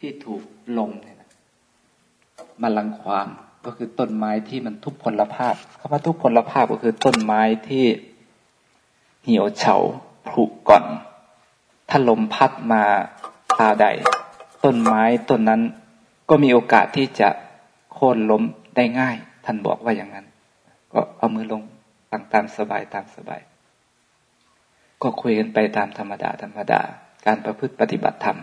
ที่ถูกลมเนี่ยนะมาลังความก็คือต้นไม้ที่มันทุกพลภาพคำว่าทุกพลภาพก็คือต้นไม้ที่เหี่ยวเฉาผุก่อน ถ้าลมพัดมาคาใด ต้นไม้ต้นนั้นก็มีโอกาสที่จะโค่นล้มได้ง่าย ท่านบอกว่าอย่างนั้น ก็เอามือลงตั้งตามสบายตามสบาย ก็คุยกันไปตามธรรมดาธรรมดา การประพฤติปฏิบัติธรรม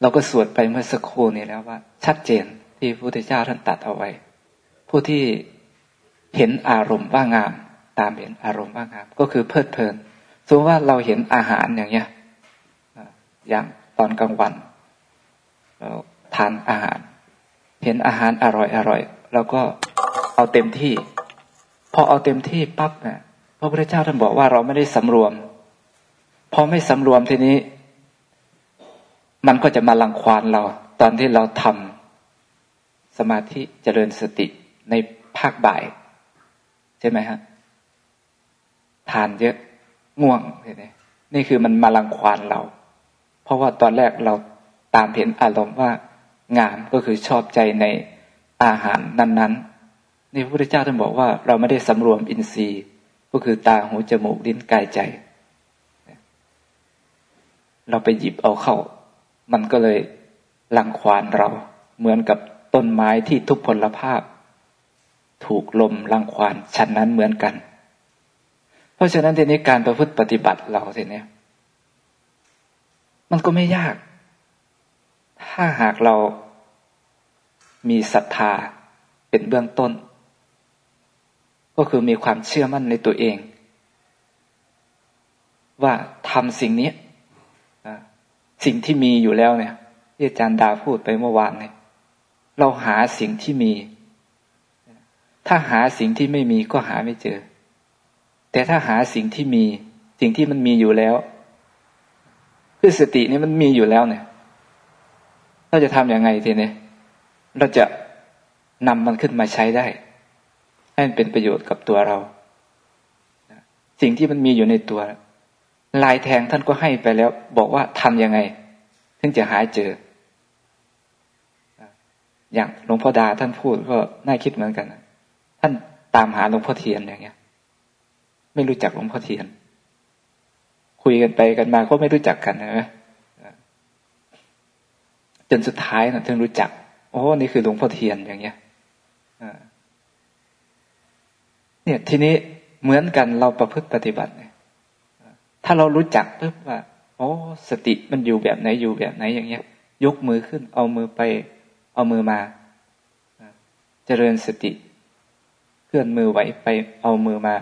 เราก็สวดไปเมื่อสักครู่นี้แล้วว่า ชัดเจนที่พระพุทธเจ้าท่านตัดเอาไว้ ผู้ที่เห็นอารมณ์ว่างาม ตามเห็นอารมณ์ว่างาม ก็คือเพลิดเพลินสมมติว่าเราเห็นอาหารอย่างเงี้ยอย่างตอนกลางวัน เราทานอาหาร เห็นอาหารอร่อยอร่อยเราก็เอาเต็มที่ พอเอาเต็มที่ปั๊บเนี่ยพระพุทธเจ้าท่านบอกว่าเราไม่ได้สำรวม พอไม่สำรวมทีนี้ มันก็จะมาลังควานเรา ตอนที่เราทำสมาธิเจริญสติในภาคบ่าย ใช่ไหมฮะทานเยอะง่วงนี่นี่คือมันมาลังควานเรา เพราะว่าตอนแรกเราตามเห็นอารมณ์ว่างามก็คือชอบใจในอาหารนั้นๆนี่พระพุทธเจ้าท่านบอกว่าเราไม่ได้สำรวมอินทรีย์ ก็คือตาหูจมูกลิ้นกายใจ เราไปหยิบเอาเข้า มันก็เลยลังควานเรา เหมือนกับต้นไม้ที่ทุกพลภาพ ถูกลมลังควานฉันนั้นเหมือนกัน เพราะฉะนั้นทีนี้การประพฤติปฏิบัติเราทีนี้มันก็ไม่ยาก ถ้าหากเรามีศรัทธาเป็นเบื้องต้น ก็คือมีความเชื่อมั่นในตัวเอง ว่าทำสิ่งนี้ สิ่งที่มีอยู่แล้วเนี่ยที่อาจารย์ดาพูดไปเมื่อวานเนี่ยเราหาสิ่งที่มี ถ้าหาสิ่งที่ไม่มีก็หาไม่เจอ แต่ถ้าหาสิ่งที่มี สิ่งที่มันมีอยู่แล้ว คือสตินี่มันมีอยู่แล้วเนี่ย เราจะทำยังไงทีนี้เราจะนำมันขึ้นมาใช้ได้ ให้มันเป็นประโยชน์กับตัวเรา สิ่งที่มันมีอยู่ในตัว ลายแทงท่านก็ให้ไปแล้ว บอกว่าทำยังไงถึงจะหายเจอ อย่างหลวงพ่อดาท่านพูดก็น่าคิดเหมือนกันท่านตามหาหลวงพ่อเทียนอย่างเงี้ย ไม่รู้จักหลวงพ่อเทียน คุยกันไปกันมาก็ไม่รู้จักกันนะจนสุดท้ายนะถึงรู้จักโอ้นี่คือหลวงพ่อเทียนอย่างเงี้ยเนี่ยทีนี้เหมือนกันเราประพฤติปฏิบัติเถ้าเรารู้จักปุ๊บว่าโอ้สติมันอยู่แบบไหนอยู่แบบไหนอย่างเงี้ย ยกมือขึ้น เอามือไป เอามือมาเจริญสติ เคลื่อนมือไหวไปเอามือมา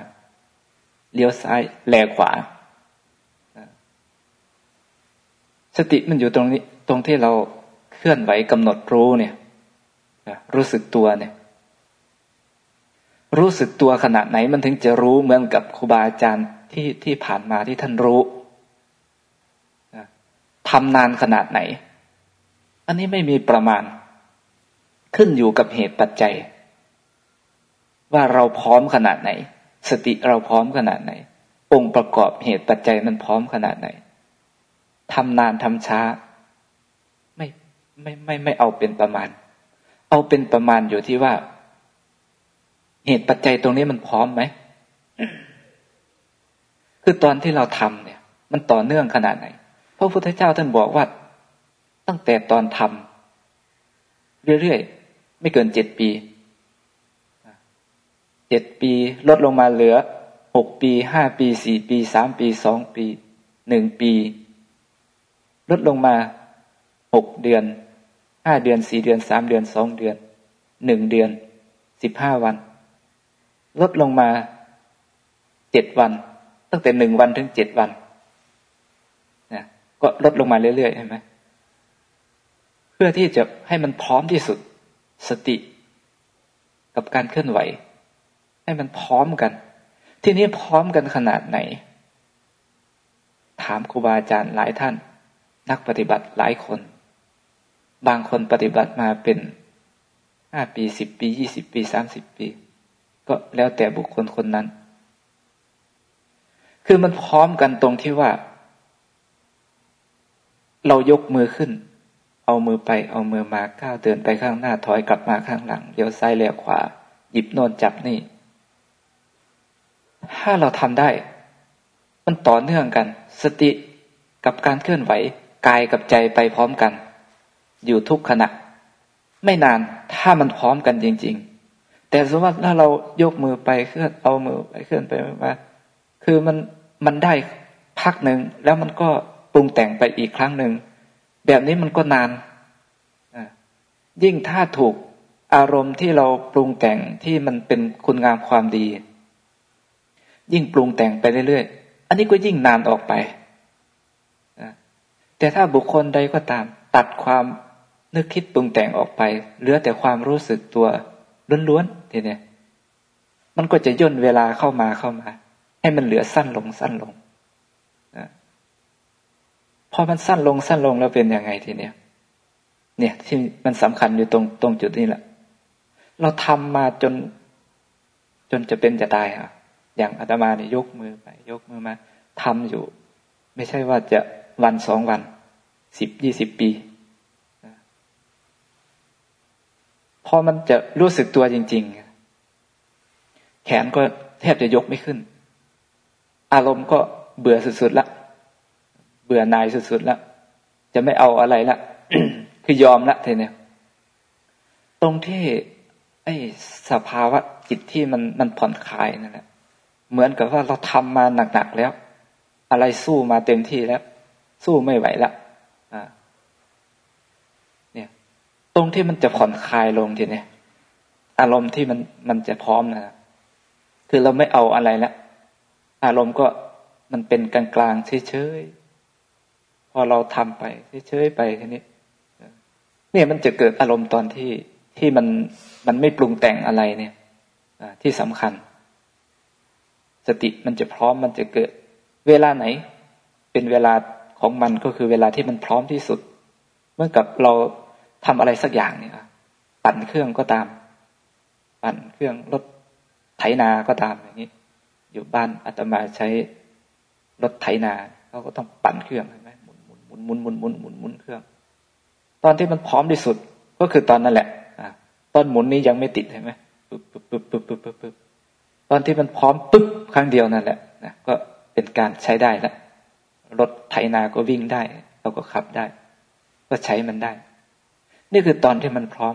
เลี้ยวซ้ายแลขวา สติมันอยู่ตรงนี้ ตรงที่เราเคลื่อนไหวกำหนดรู้เนี่ยรู้สึกตัวเนี่ย รู้สึกตัวขนาดไหนมันถึงจะรู้เหมือนกับครูบาอาจารย์ที่ที่ผ่านมาที่ท่านรู้ทำนานขนาดไหน อันนี้ไม่มีประมาณ ขึ้นอยู่กับเหตุปัจจัย ว่าเราพร้อมขนาดไหน สติเราพร้อมขนาดไหน องค์ประกอบเหตุปัจจัยมันพร้อมขนาดไหนทำนานทำช้า ไม่ไม่ไม่เอาเป็นประมาณ เอาเป็นประมาณอยู่ที่ว่า เหตุปัจจัยตรงนี้มันพร้อมไหม คือตอนที่เราทำเนี่ย มันต่อเนื่องขนาดไหน พระพุทธเจ้าท่านบอกว่า ตั้งแต่ตอนทำเรื่อยๆ ไม่เกินเจ็ดปี เจ็ดปีลดลงมาเหลือหกปีห้าปีสี่ปีสามปีสองปีหนึ่งปี ลดลงมาหกเดือนห้าเดือนสี่เดือนสามเดือนสองเดือนหนึ่งเดือนสิบห้าวัน ลดลงมาเจ็ดวัน ตั้งแต่หนึ่งวันถึงเจ็ดวันนะก็ลดลงมาเรื่อยๆใช่ไหมเพื่อที่จะให้มันพร้อมที่สุดสติกับการเคลื่อนไหว ให้มันพร้อมกัน ที่นี้พร้อมกันขนาดไหน ถามครูบาอาจารย์หลายท่าน นักปฏิบัติหลายคน บางคนปฏิบัติมาเป็นห้าปีสิบปียี่สิบปีสามสิบปี ก็แล้วแต่บุคคลคนนั้น คือมันพร้อมกันตรงที่ว่า เรายกมือขึ้น เอามือไปเอามือมาก้าวเดินไปข้างหน้าถอยกลับมาข้างหลังเลี้ยวซ้ายเลี้ยวขวา หยิบโน่นจับนี่ ถ้าเราทำได้ มันต่อเนื่องกัน สติกับการเคลื่อนไหวกายกับใจไปพร้อมกัน อยู่ทุกขณะ ไม่นานถ้ามันพร้อมกันจริง ๆ แต่สมมติถ้าเรายกมือไปเคลื่อนเอามือไปเคลื่อนไปมา คือมันมันได้พักหนึ่งแล้วมันก็ปรุงแต่งไปอีกครั้งหนึ่ง แบบนี้มันก็นานยิ่งถ้าถูกอารมณ์ที่เราปรุงแต่งที่มันเป็นคุณงามความดี ยิ่งปรุงแต่งไปเรื่อยๆ อันนี้ก็ยิ่งนานออกไป แต่ถ้าบุคคลใดก็ตามตัดความนึกคิดปรุงแต่งออกไป เหลือแต่ความรู้สึกตัว ล้วนๆทีเนี้ยมันก็จะย่นเวลาเข้ามาเข้ามา ให้มันเหลือสั้นลงสั้นลงพอมันสั้นลงสั้นลงแล้วเป็นยังไงทีเนี้ยเนี่ยที่มันสำคัญอยู่ตรงตรงจุดนี้แหละ เราทำมาจน จนจะเป็นจะตายอะ อย่างอาตมาเนี่ยยกมือไป ยกมือมาทำอยู่ ไม่ใช่ว่าจะวันสองวันสิบยี่สิบปี พอมันจะรู้สึกตัวจริง ๆ แขนก็แทบจะยกไม่ขึ้น อารมณ์ก็เบื่อสุดๆละ เบื่อนายสุดๆละ จะไม่เอาอะไรละ คือยอมละเทเนี่ย ตรงที่ ไอ้สภาวะจิตที่มันมันผ่อนคลายนั่นแหละ เหมือนกับว่าเราทำมาหนักๆแล้ว อะไรสู้มาเต็มที่แล้ว สู้ไม่ไหวละอ่าเนี่ย ตรงที่มันจะผ่อนคลายลงทีเนี่ยอารมณ์ที่มันมันจะพร้อมนะคือเราไม่เอาอะไรแล้วอารมณ์ก็มันเป็นกลางๆเฉยๆพอเราทำไปเฉยๆไปทีนี้เนี่ยมันจะเกิดอารมณ์ตอนที่ที่มันมันไม่ปรุงแต่งอะไรเนี่ยที่สำคัญ สติมันจะพร้อมมันจะเกิด เวลาไหน เป็นเวลาของมันก็คือเวลาที่มันพร้อมที่สุด เมื่อกับเรา ทำอะไรสักอย่างเนี่ยปั่นเครื่องก็ตาม ปั่นเครื่องรถไถนาก็ตามอย่างนี้ อยู่บ้านอาตมาใช้รถไถนาเขาก็ต้องปั่นเครื่องใช่ไหมหมุนหมุนหมุนหมุนหมุนหมุนหมุนหมุนเครื่อง ตอนที่มันพร้อมที่สุดก็คือตอนนั้นแหละตอนหมุนนี้ยังไม่ติดใช่ไหมปึ๊บปึ๊บปึ๊บปึ๊บปึ๊บปึ๊บปึ๊บตอนที่มันพร้อมปึ๊บครั้งเดียวนั่นแหละนะก็เป็นการใช้ได้แล้วรถไถนาก็วิ่งได้ เราก็ขับได้ ก็ใช้มันได้ นี่คือตอนที่มันพร้อม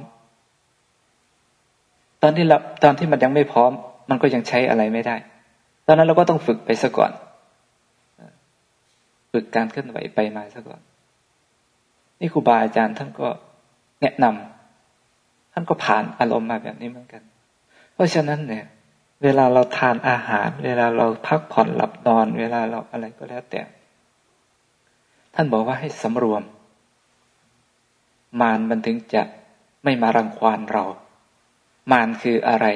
ตอนที่เราตอนที่มันยังไม่พร้อม มันก็ยังใช้อะไรไม่ได้ ตอนนั้นเราก็ต้องฝึกไปซะก่อน ฝึกการเคลื่อนไหวไปมาซะก่อน นี่ครูบาอาจารย์ท่านก็แนะนำท่านก็ผ่านอารมณ์มาแบบนี้เหมือนกัน เพราะฉะนั้นเนี่ย เวลาเราทานอาหาร เวลาเราพักผ่อนหลับนอน เวลาเราอะไรก็แล้วแต่ ท่านบอกว่าให้สำรวม มารมันถึงจะไม่มารังควานเรา มารคืออะไร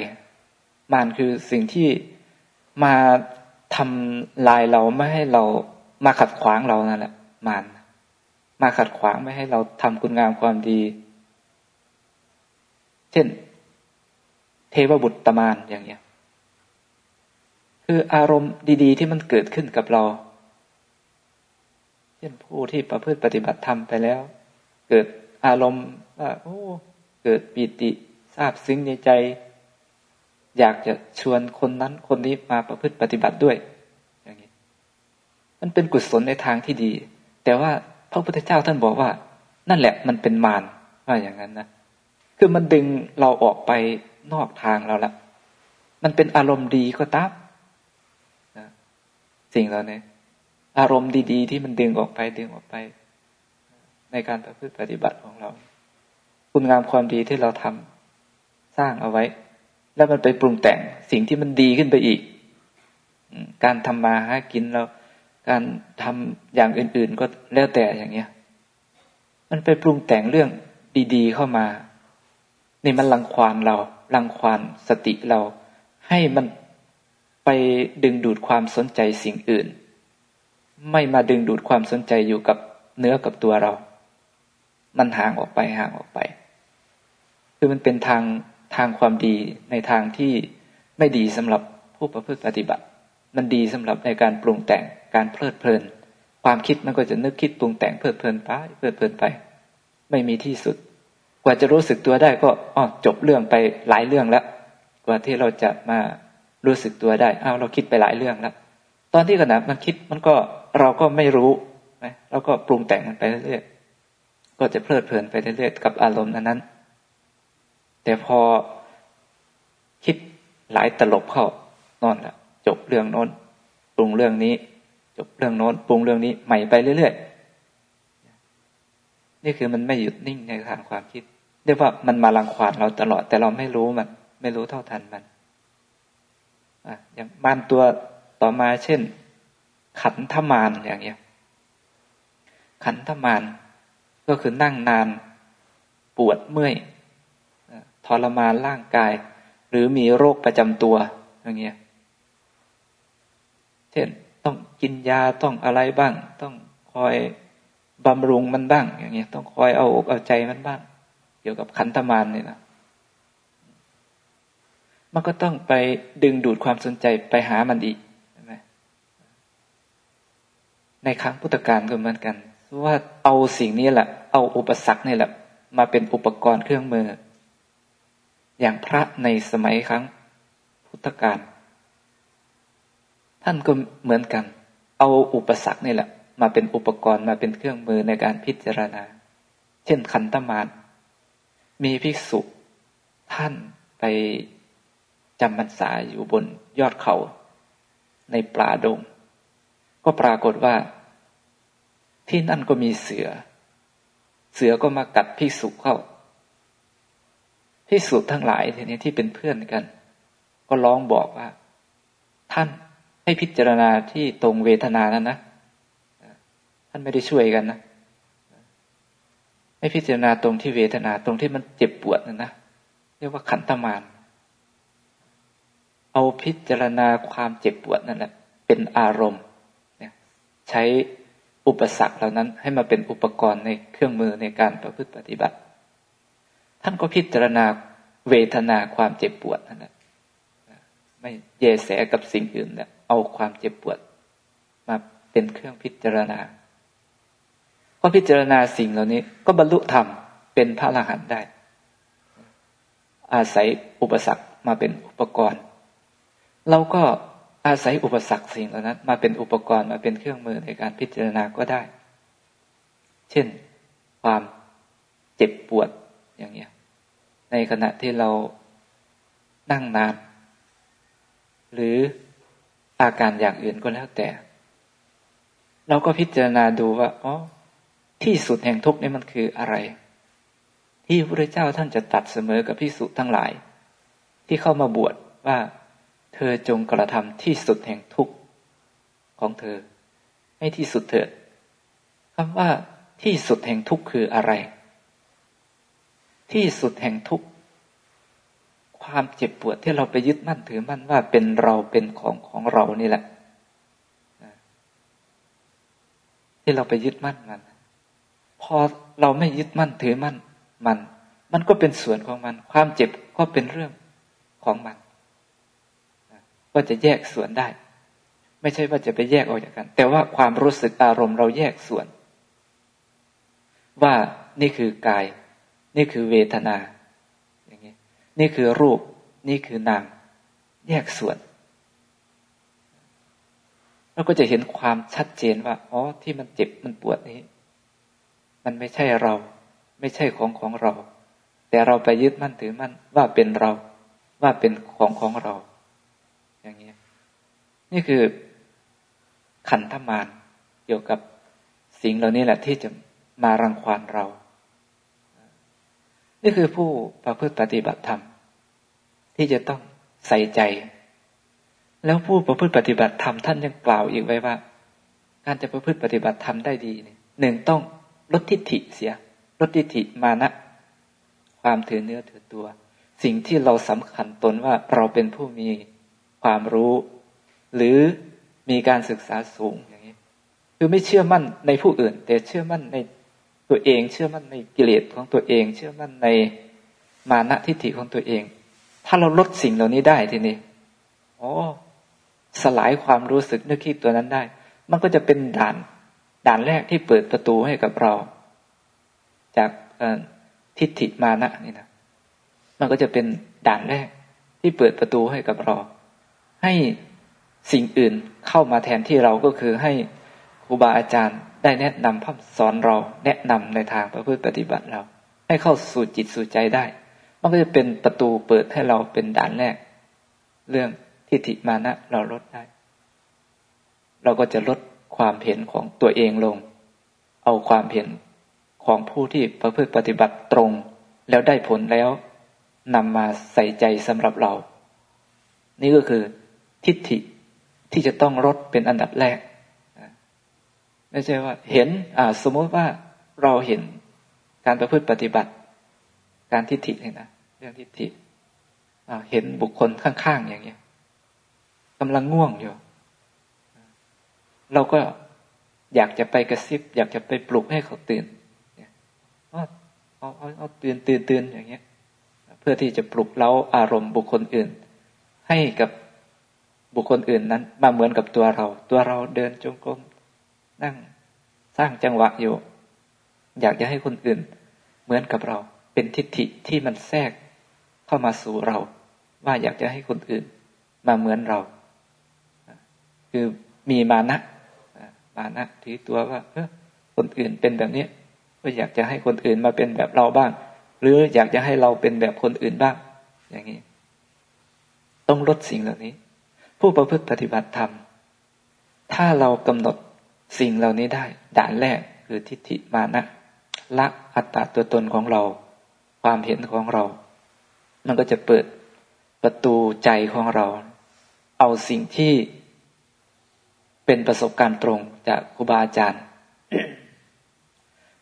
มารคือสิ่งที่มาทำลายเราไม่ให้เรามาขัดขวางเรานั่นแหละ มารมาขัดขวางไม่ให้เราทำคุณงามความดี เช่น เทวบุตรตมานอย่างเงี้ย คืออารมณ์ดี ๆ ที่มันเกิดขึ้นกับเรา เช่นผู้ที่ประพฤติปฏิบัติธรรมไปแล้ว เกิด อารมณ์ว่าโอ้เกิดปีติทราบซึ้งในใจ อยากจะชวนคนนั้นคนนี้มาประพฤติปฏิบัติด้วย อย่างนี้ มันเป็นกุศลในทางที่ดี แต่ว่าพระพุทธเจ้าท่านบอกว่า นั่นแหละมันเป็นมารว่าอย่างนั้นนะคือมันดึงเราออกไปนอกทางเราละมันเป็นอารมณ์ดีก็ตามนะสิ่งเหล่านี้อารมณ์ดี ๆ ที่มันดึงออกไปดึงออกไป ในการประพฤติปฏิบัติของเรา คุณงามความดีที่เราทำสร้างเอาไว้ แล้วมันไปปรุงแต่งสิ่งที่มันดีขึ้นไปอีก การทำมาหากินเรา การทำอย่างอื่น ๆ ก็แล้วแต่อย่างเงี้ย มันไปปรุงแต่งเรื่องดี ๆ เข้ามา นี่มันลังควานเราลังควานสติเรา ให้มันไปดึงดูดความสนใจสิ่งอื่น ไม่มาดึงดูดความสนใจอยู่กับเนื้อกับตัวเรา มันห่างออกไปห่างออกไป คือมันเป็นทางทางความดีในทางที่ไม่ดีสำหรับผู้ประพฤติปฏิบัติ มันดีสำหรับในการปรุงแต่งการเพลิดเพลิน ความคิดมันก็จะนึกคิดปรุงแต่งเพลิดเพลินไปเพลิดเพลินไป ไม่มีที่สุด กว่าจะรู้สึกตัวได้ก็อ๋อจบเรื่องไปหลายเรื่องแล้ว กว่าที่เราจะมารู้สึกตัวได้อ้าวเราคิดไปหลายเรื่องแล้วตอนที่ขณะมันคิดมันก็เราก็ไม่รู้นะเราก็ปรุงแต่งมันไปเรื่อย ก็จะเพลิดเพลินไปเรื่อยๆกับอารมณ์นั้นแต่พอคิดหลายตลบเข้านอนละจบเรื่องโน้นปรุงเรื่องนี้ จบเรื่องโน้นปรุงเรื่องนี้ใหม่ไปเรื่อยๆนี่คือมันไม่หยุดนิ่งในทางความคิดเรียกว่ามันมาลังควานเราตลอด แต่เราไม่รู้มัน ไม่รู้เท่าทันมันอะอย่างมานตัวต่อมาเช่น ขันธมานอย่างเงี้ย ขันธมาน ก็คือนั่งนานปวดเมื่อยทรมานร่างกาย หรือมีโรคประจำตัวอย่างเงี้ยเช่นต้องกินยาต้องอะไรบ้าง ต้องคอยบำรุงมันบ้าง อย่างเงี้ย ต้องคอยเอาอกเอาใจมันบ้าง เกี่ยวกับขันธมานเนี่ยนะมันก็ต้องไปดึงดูดความสนใจไปหามันอีกใช่ไหมในครั้งพุทธกาลก็เหมือนกัน ว่าเอาสิ่งนี้แหละ เอาอุปสรรคนี่แหละ มาเป็นอุปกรณ์เครื่องมือ อย่างพระในสมัยครั้งพุทธกาลท่านก็เหมือนกัน เอาอุปสรรคนี่แหละ มาเป็นอุปกรณ์มาเป็นเครื่องมือในการพิจารณา เช่นขันธมารมีภิกษุท่านไปจำพรรษาอยู่บนยอดเขาในปลาดง ก็ปรากฏว่า ที่นั่นก็มีเสือ เสือก็มากัดพิสุเข้าพิสุทั้งหลายทีนี้ที่เป็นเพื่อนกัน ก็ร้องบอกว่า ท่านให้พิจารณาที่ตรงเวทนานั้นนะท่านไม่ได้ช่วยกันนะให้พิจารณาตรงที่เวทนาตรงที่มันเจ็บปวดนั่นนะเรียกว่าขันธมารเอาพิจารณาความเจ็บปวดนั่นแหละเป็นอารมณ์เนี่ยใช้ อุปสรรคเหล่านั้นให้มาเป็นอุปกรณ์ในเครื่องมือในการประพฤติปฏิบัติ ท่านก็พิจารณาเวทนาความเจ็บปวดนั่นแหละไม่เยแสกับสิ่งอื่นเนี่ยเอาความเจ็บปวด มาเป็นเครื่องพิจารณาก็พิจารณาสิ่งเหล่านี้ ก็บรรลุธรรมเป็นพระอรหันต์ได้ อาศัยอุปสรรคมาเป็นอุปกรณ์ เราก็ อาศัยอุปสรรคสิ่งเหล่านั้น มาเป็นอุปกรณ์มาเป็นเครื่องมือในการพิจารณาก็ได้ เช่นความเจ็บปวดอย่างเงี้ย ในขณะที่เรานั่งนาน หรืออาการอย่างอื่นก็แล้วแต่ เราก็พิจารณาดูว่าอ๋อที่สุดแห่งทุกข์นี่มันคืออะไร ที่พระเจ้าท่านจะตัดเสมอกับพิสุทั้งหลาย ที่เข้ามาบวชว่า เธอจงกระทำที่สุดแห่งทุกข์ของเธอ ให้ที่สุดเถิดคำว่าที่สุดแห่งทุกข์คืออะไร ที่สุดแห่งทุกข์ความเจ็บปวดที่เราไปยึดมั่นถือมั่นว่าเป็นเราเป็นของของเรานี่แหละที่เราไปยึดมั่นมัน พอเราไม่ยึดมั่นถือมั่นมัน มันก็เป็นส่วนของมัน ความเจ็บก็เป็นเรื่องของมัน ก็จะแยกส่วนได้ ไม่ใช่ว่าจะไปแยกออกจากกัน แต่ว่าความรู้สึกอารมณ์เราแยกส่วน ว่านี่คือกาย นี่คือเวทนาอย่างนี่คือรูป นี่คือนามแยกส่วนเราก็จะเห็นความชัดเจนว่าอ๋อที่มันเจ็บมันปวดนี้ มันไม่ใช่เรา ไม่ใช่ของของเรา แต่เราไปยึดมั่นถือมั่นว่าเป็นเรา ว่าเป็นของของเรา อย่างนี้นี่คือขันธมารเกี่ยวกับสิ่งเหล่านี้แหละที่จะมารังควานเรา นี่คือผู้ประพฤติปฏิบัติธรรม ที่จะต้องใส่ใจ แล้วผู้ประพฤติปฏิบัติธรรมท่านยังกล่าวอีกไว้ว่า การจะประพฤติปฏิบัติธรรมได้ดีหนึ่งต้องลดทิฏฐิเสียลดทิฏฐิมานะ ความถือเนื้อถือตัว สิ่งที่เราสำคัญตนว่าเราเป็นผู้มี ความรู้ หรือมีการศึกษาสูงอย่างนี้ คือไม่เชื่อมั่นในผู้อื่น แต่เชื่อมั่นในตัวเอง เชื่อมั่นในกิเลสของตัวเอง เชื่อมั่นในมานะทิฏฐิของตัวเอง ถ้าเราลดสิ่งเหล่านี้ได้ทีนี้โอ้สลายความรู้สึกนึกคิดตัวนั้นได้ มันก็จะเป็นด่านด่านแรกที่เปิดประตูให้กับเรา จากทิฏฐิมานะนี่นะมันก็จะเป็นด่านแรกที่เปิดประตูให้กับเรา ให้สิ่งอื่นเข้ามาแทนที่เราก็คือให้ครูบาอาจารย์ได้แนะนำพัฒสอนเราแนะนำในทางประพฤติปฏิบัติเรา ให้เข้าสู่จิตสู่ใจได้ มันก็จะเป็นประตูเปิดให้เราเป็นด่านแรก เรื่องทิฏฐิมานะเราลดได้ เราก็จะลดความเห็นของตัวเองลง เอาความเห็นของผู้ที่ประพฤติปฏิบัติตรง แล้วได้ผลแล้วนำมาใส่ใจสำหรับเรา นี่ก็คือ ทิฏฐิที่จะต้องลดเป็นอันดับแรก ไม่ใช่ว่าเห็นสมมติว่าเราเห็นการประพฤติปฏิบัติ การทิฏฐิเนี่ยนะเรื่องทิฏฐิเห็นบุคคลข้างๆอย่างเงี้ยกำลังง่วงอยู่ เราก็อยากจะไปกระซิบ อยากจะไปปลุกให้เขาตื่นเอาเอาเอาตื่นตื่นตื่นอย่างเงี้ย เพื่อที่จะปลุกเล้าอารมณ์บุคคลอื่น ให้กับ บุคคลอื่นนั้น มาเหมือนกับตัวเรา ตัวเราเดินจงกรมนั่งสร้างจังหวะอยู่ อยากจะให้คนอื่น เหมือนกับเราเป็นทิฏฐิที่มันแทรกเข้ามาสู่เรา ว่าอยากจะให้คนอื่น มาเหมือนเรา คือมีมานะมานะถือตัวว่าเออคนอื่นเป็นแบบนี้ก็อยากจะให้คนอื่นมาเป็นแบบเราบ้าง หรืออยากจะให้เราเป็นแบบคนอื่นบ้าง อย่างนี้ ต้องลดสิ่งเหล่านี้ ผู้ประพฤติปฏิบัติธรรม ถ้าเรากำหนดสิ่งเหล่านี้ได้ ด่านแรกคือทิฏฐิมานะ ละอัตตาตัวตนของเรา ความเห็นของเรา มันก็จะเปิดประตูใจของเรา เอาสิ่งที่เป็นประสบการณ์ตรงจากครูบาอาจารย์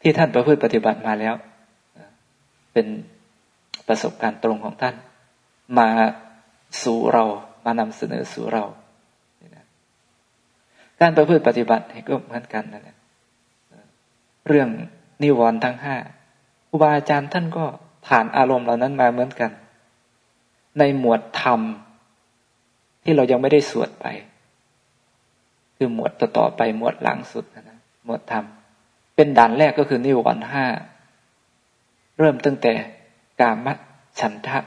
ที่ท่านประพฤติปฏิบัติมาแล้ว เป็นประสบการณ์ตรงของท่าน มาสู่เรา มานำเสนอสู่เรา การประพฤติปฏิบัติก็เหมือนกันนั่นแหละเรื่องนิวรณ์ทั้งห้าครูบาอาจารย์ท่านก็ผ่านอารมณ์เหล่านั้นมาเหมือนกัน ในหมวดธรรม ที่เรายังไม่ได้สวดไป คือหมวดต่อต่อไปหมวดหลังสุดนะหมวดธรรม เป็นด่านแรกก็คือนิวรณ์ห้าเริ่มตั้งแต่กามฉันทะ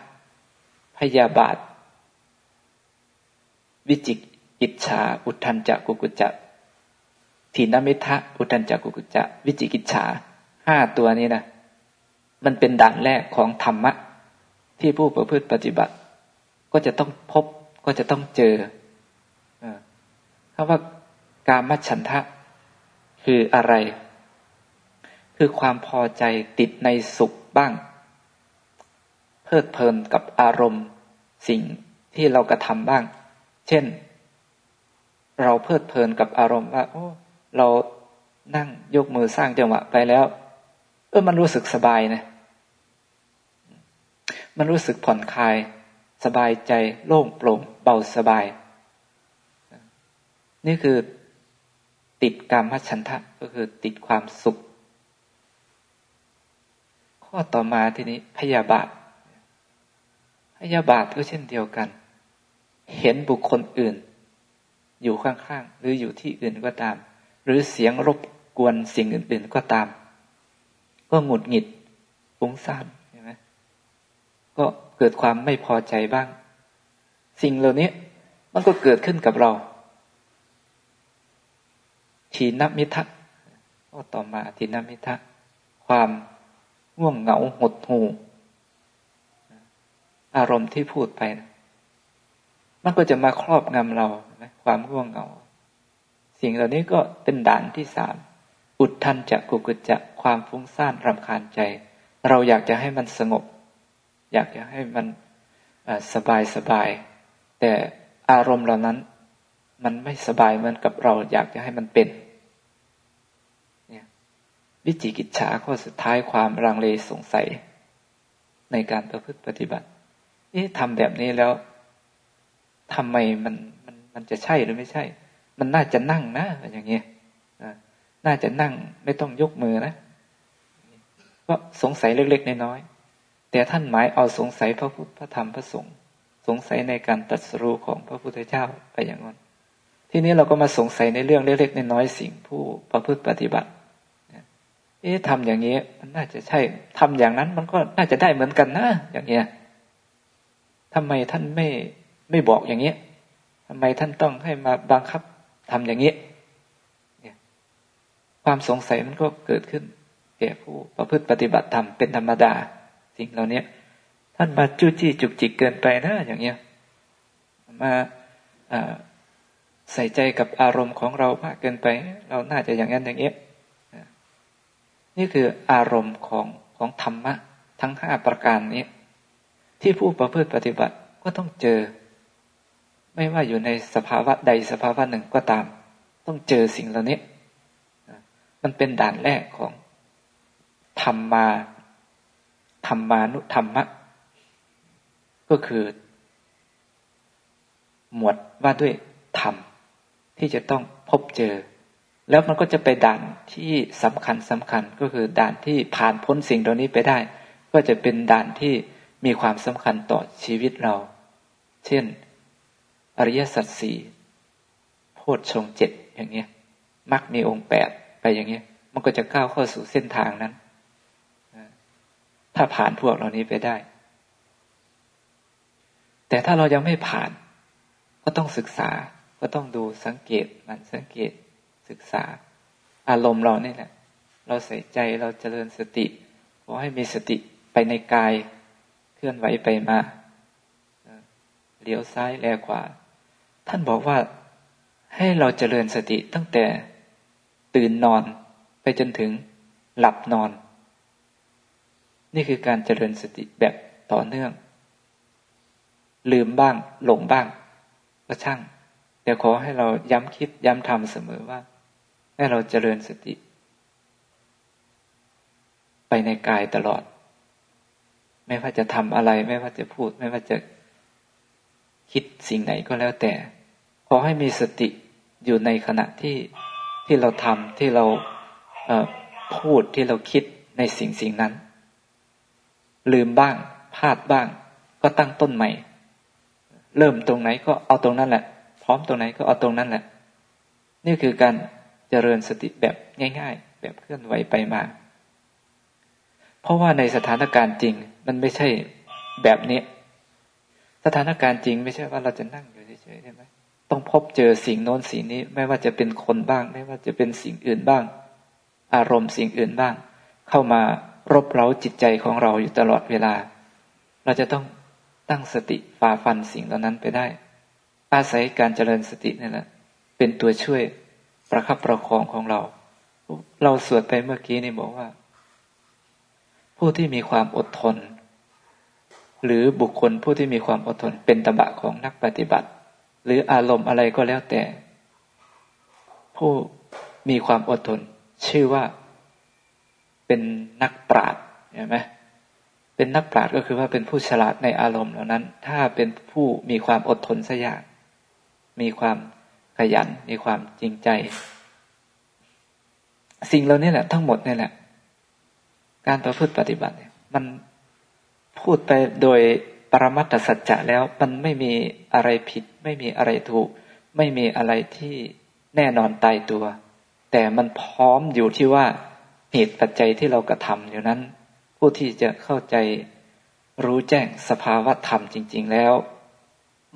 พยาบาท วิจิกอิจฉา อุทันจักกุกุจะทีนมิทะอุทันจักกุกุจะวิจิกิจฉาห้าตัวนี้นะมันเป็นด่านแรกของธรรมะ ที่ผู้ประพฤติปฏิบัติ ก็จะต้องพบก็จะต้องเจอคำว่าการมัฉันทะ คืออะไร คือความพอใจติดในสุขบ้าง เพลิดเพลินกับอารมณ์ สิ่งที่เรากระทำบ้าง เช่น เราเพลิดเพลินกับอารมณ์ว่า โอ้ เรานั่งยกมือสร้างจังหวะไปแล้ว เออมันรู้สึกสบายนะ มันรู้สึกผ่อนคลาย สบายใจโล่งโปร่งเบาสบาย นี่คือติดกรรมชันทะก็คือติดความสุข ข้อต่อมาทีนี้พยาบาท พยาบาทก็เช่นเดียวกัน เห็นบุคคลอื่น อยู่ข้างๆหรืออยู่ที่อื่นก็ตาม หรือเสียงรบกวนสิ่งอื่น ๆก็ตาม ก็หงุดหงิดฟุ้งซ่านใช่ไหมก็เกิดความไม่พอใจบ้าง สิ่งเหล่านี้มันก็เกิดขึ้นกับเราทีนัมิทะก็ต่อมาทีนัมิทะความง่วงเหงาหดหู่อารมณ์ที่พูดไปนะ มันก็จะมาครอบงำเราความง่วงเหงา สิ่งเหล่านี้ก็เป็นด่านที่สาม อุดทันจะกุกุจะความฟุ้งซ่านรำคาญใจ เราอยากจะให้มันสงบ อยากจะให้มันสบายสบาย แต่อารมณ์เหล่านั้น มันไม่สบายเหมือนกับเราอยากจะให้มันเป็นเนี่ยวิจิกิจฉาข้อสุดท้ายความรังเลสงสัย ในการประพฤติปฏิบัตินี่ทำแบบนี้แล้ว ทำไมมันมันมันจะใช่หรือไม่ใช่ มันน่าจะนั่งนะอย่างเงี้ยน่าจะนั่งไม่ต้องยกมือนะ ก็สงสัยเล็กๆน้อยๆแต่ท่านหมายเอาสงสัยพระพุทธพระธรรมพระสงฆ์สงสัยในการตัดสรู้ของพระพุทธเจ้าไปอย่างนั้นทีนี้เราก็มาสงสัยในเรื่องเล็กๆน้อยๆสิ่งผู้ประพฤติปฏิบัติเอ๊ะทำอย่างนี้มันน่าจะใช่ทำอย่างนั้นมันก็น่าจะได้เหมือนกันนะอย่างเงี้ยทำไมท่านไม่ ไม่บอกอย่างเงี้ยทำไมท่านต้องให้มาบังคับทำอย่างนี้เนี่ยความสงสัยมันก็เกิดขึ้นแก่ผู้ประพฤติปฏิบัติธรรมเป็นธรรมดา สิ่งเหล่านี้ท่านมาจู้จี้จุกจิกเกินไปนะอย่างเงี้ยมาใส่ใจกับอารมณ์ของเรามากเกินไป เราน่าจะอย่างนั้นอย่างเงี้ยนี่คืออารมณ์ของของธรรมะ ทั้งห้าประการนี้ ที่ผู้ประพฤติปฏิบัติก็ต้องเจอ ไม่ว่าอยู่ในสภาวะใดสภาวะหนึ่งก็ตาม ต้องเจอสิ่งเหล่านี้ มันเป็นด่านแรกของธรรมาธรรมานุธรรมะ ก็คือ หมวดว่าด้วยธรรม ที่จะต้องพบเจอ แล้วมันก็จะไปด่านที่สำคัญสำคัญก็คือด่านที่ผ่านพ้นสิ่งเหล่านี้ไปได้ ก็จะเป็นด่านที่มีความสำคัญต่อชีวิตเรา เช่น อริยสัจสี่โพชฌงเจ็ดอย่างเงี้ยมักมีองค์แปดไปอย่างเงี้ย มันก็จะก้าวเข้าสู่เส้นทางนั้น ถ้าผ่านพวกเหล่านี้ไปได้ แต่ถ้าเรายังไม่ผ่าน ก็ต้องศึกษา ก็ต้องดูสังเกตมันสังเกตศึกษา อารมณ์เราเนี่ยแหละ เราใส่ใจเราเจริญสติขอให้มีสติไปในกาย เคลื่อนไหวไปมาเลี้ยวซ้ายแลขวา ท่านบอกว่าให้เราเจริญสติตั้งแต่ตื่นนอนไปจนถึงหลับนอน นี่คือการเจริญสติแบบต่อเนื่อง ลืมบ้างหลงบ้าง ก็ช่าง แต่ขอให้เราย้ำคิดย้ำทำเสมอว่า ให้เราเจริญสติ ไปในกายตลอด ไม่ว่าจะทำอะไร ไม่ว่าจะพูด ไม่ว่าจะคิดสิ่งไหนก็แล้วแต่ ขอให้มีสติอยู่ในขณะที่ที่เราทำที่เราพูดที่เราคิดในสิ่งสิ่งนั้น ลืมบ้างพลาดบ้าง ก็ตั้งต้นใหม่ เริ่มตรงไหนก็เอาตรงนั้นแหละ พร้อมตรงไหนก็เอาตรงนั้นแหละ นี่คือการเจริญสติแบบง่าย ๆ แบบเคลื่อนไหวไปมา เพราะว่าในสถานการณ์จริงมันไม่ใช่แบบนี้ สถานการณ์จริงไม่ใช่ว่าเราจะนั่งอยู่เฉยๆใช่ไหม ต้องพบเจอสิ่งโน้นสิ่งนี้ ไม่ว่าจะเป็นคนบ้าง ไม่ว่าจะเป็นสิ่งอื่นบ้าง อารมณ์สิ่งอื่นบ้าง เข้ามารบเร้าจิตใจของเราอยู่ตลอดเวลา เราจะต้องตั้งสติฝ่าฟันสิ่งเหล่านั้นไปได้ อาศัยการเจริญสตินี่แหละเป็นตัวช่วยประคับประคองของเรา เราสวดไปเมื่อกี้นี่บอกว่า ผู้ที่มีความอดทน หรือบุคคลผู้ที่มีความอดทนเป็นตบะของนักปฏิบัติ หรืออารมณ์อะไรก็แล้วแต่ ผู้มีความอดทน ชื่อว่าเป็นนักปราดเห็นไหมเป็นนักปราดก็คือว่าเป็นผู้ฉลาดในอารมณ์เหล่านั้น ถ้าเป็นผู้มีความอดทนสักอย่างมีความขยัน มีความจริงใจ สิ่งเหล่านี้แหละ ทั้งหมดนี่แหละ การประพฤติปฏิบัติเนี่ยมันพูดไปโดย ปรมัตถสัจจะแล้วมันไม่มีอะไรผิด ไม่มีอะไรถูก ไม่มีอะไรที่แน่นอนตายตัว แต่มันพร้อมอยู่ที่ว่าเหตุปัจจัยที่เรากระทำอยู่นั้น ผู้ที่จะเข้าใจรู้แจ้งสภาวะธรรมจริง ๆแล้ว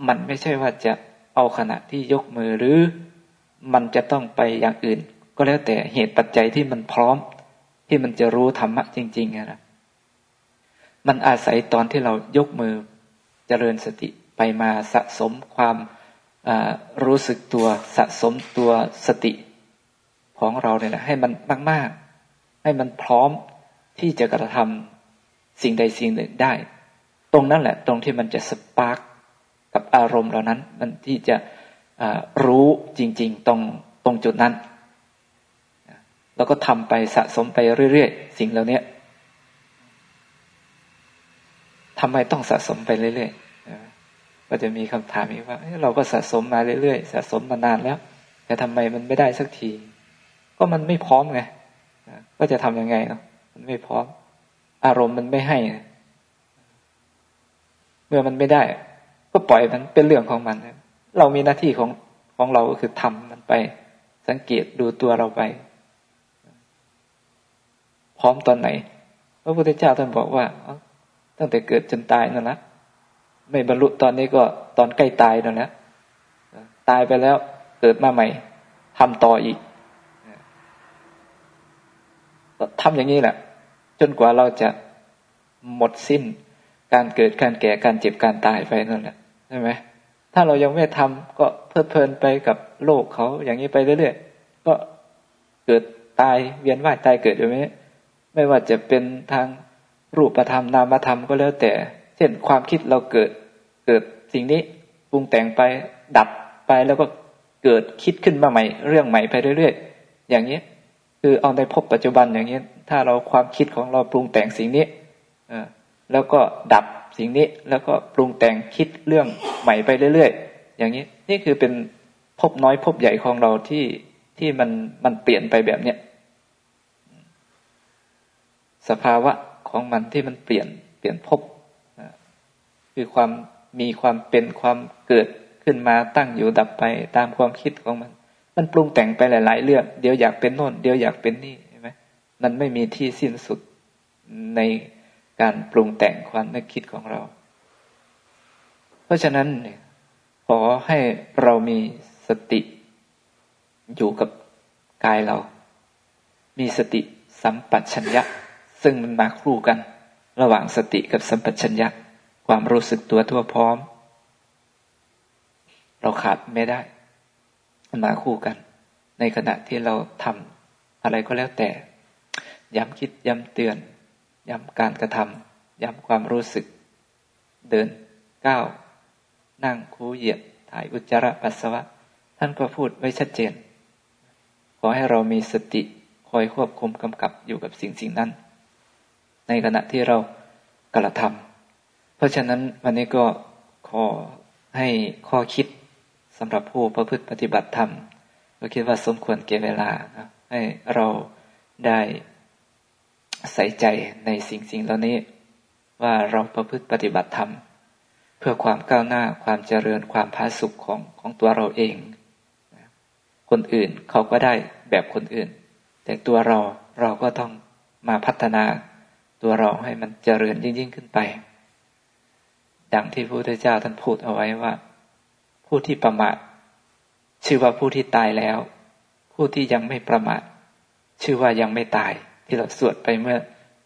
มันไม่ใช่ว่าจะเอาขณะที่ยกมือหรือ มันจะต้องไปอย่างอื่น ก็แล้วแต่เหตุปัจจัยที่มันพร้อม ที่มันจะรู้ธรรมะจริงๆนะ มันอาศัยตอนที่เรายกมือเจริญสติไปมาสะสมความรู้สึกตัวสะสมตัวสติของเราเนี่ยนะให้มันมากๆ ให้มันพร้อมที่จะกระทำสิ่งใดสิ่งหนึ่งได้ ตรงนั้นแหละ ตรงที่มันจะสปาร์กกับอารมณ์เหล่านั้น มันที่จะรู้จริง ๆ ตรงตรงจุดนั้น แล้วก็ทำไปสะสมไปเรื่อยๆ สิ่งเหล่านี้ ทำไมต้องสะสมไปเรื่อยๆก็จะมีคำถามอีกว่าเราก็สะสมมาเรื่อยๆสะสมมานานแล้ว แต่ทำไมมันไม่ได้สักที ก็มันไม่พร้อมไงก็จะทํำยังไงเนาะมันไม่พร้อม อารมณ์มันไม่ให้ เมื่อมันไม่ได้ ก็ปล่อยมันเป็นเรื่องของมัน เรามีหน้าที่ของของเราก็คือทำมันไป สังเกตดูตัวเราไป พร้อมตอนไหนพระพุทธเจ้าท่านบอกว่า ตั้งแต่เกิดจนตายนั่นละไม่บรรลุตอนนี้ก็ตอนใกล้ตายนั่นแหละตายไปแล้วเกิดมาใหม่ทำต่ออีกทำอย่างนี้แหละ จนกว่าเราจะหมดสิ้นการเกิดการแก่การเจ็บการตายไปนั่นแหละใช่ไหมถ้าเรายังไม่ทำก็เพลิดเพลินไปกับโลกเขาอย่างนี้ไปเรื่อยๆก็เกิดตายเวียนว่ายตายเกิดอยู่ไหมไม่ว่าจะเป็นทาง รูปธรรมนามธรรมก็แล้วแต่ เช่นความคิดเราเกิด เกิดสิ่งนี้ปรุงแต่งไปดับไปแล้วก็เกิดคิดขึ้นมาใหม่เรื่องใหม่ไปเรื่อยๆ อย่างนี้คือเอาในพบปัจจุบันอย่างนี้ถ้าเราความคิดของเราปรุงแต่งสิ่งนี้อแล้วก็ดับสิ่งนี้แล้วก็ปรุงแต่งคิดเรื่องใหม่ไปเรื่อยๆ อย่างนี้นี่คือเป็นพบน้อยพบใหญ่ของเราที่ที่มันมันเปลี่ยนไปแบบเนี้ยสภาวะ ของมันที่มันเปลี่ยนเปลี่ยนภพคือความมีความเป็นความเกิดขึ้นมาตั้งอยู่ดับไปตามความคิดของมัน มันปรุงแต่งไปหลาย ๆ เรื่อง เดี๋ยวอยากเป็นโน่น เดี๋ยวอยากเป็นนี่ใช่ไหมมันไม่มีที่สิ้นสุดในการปรุงแต่งความนึกคิดของเรา เพราะฉะนั้นขอให้เรามีสติอยู่กับกายเรา มีสติสัมปชัญญะ ซึ่งมันมาคู่กัน ระหว่างสติกับสัมปชัญญะความรู้สึกตัวทั่วพร้อม เราขาดไม่ได้ มันมาคู่กัน ในขณะที่เราทำอะไรก็แล้วแต่ ย้ำคิดย้ำเตือน ย้ำการกระทำย้ำความรู้สึก เดินก้าวนั่งคูเหยียดถ่ายอุจจาระปัสสาวะ ท่านก็พูดไว้ชัดเจน ขอให้เรามีสติคอยควบคุมกำกับอยู่กับสิ่งสิ่งนั้น ในขณะที่เรากระทำเพราะฉะนั้นวันนี้ก็ขอให้ข้อคิดสำหรับผู้ประพฤติปฏิบัติธรรมก็คิดว่าสมควรเก็บเวลาให้เราได้ใส่ใจในสิ่งสิ่งเหล่านี้ ว่าเราประพฤติปฏิบัติธรรม เพื่อความก้าวหน้าความเจริญความพาสุขของของตัวเราเอง คนอื่นเขาก็ได้แบบคนอื่น แต่ตัวเราเราก็ต้องมาพัฒนา ตัวเราให้มันเจริญยิ่งยิ่งขึ้นไป ดังที่พระพุทธเจ้าท่านพูดเอาไว้ว่า ผู้ที่ประมาทชื่อว่าผู้ที่ตายแล้ว ผู้ที่ยังไม่ประมาทชื่อว่ายังไม่ตาย ที่เราสวดไปเมื่อ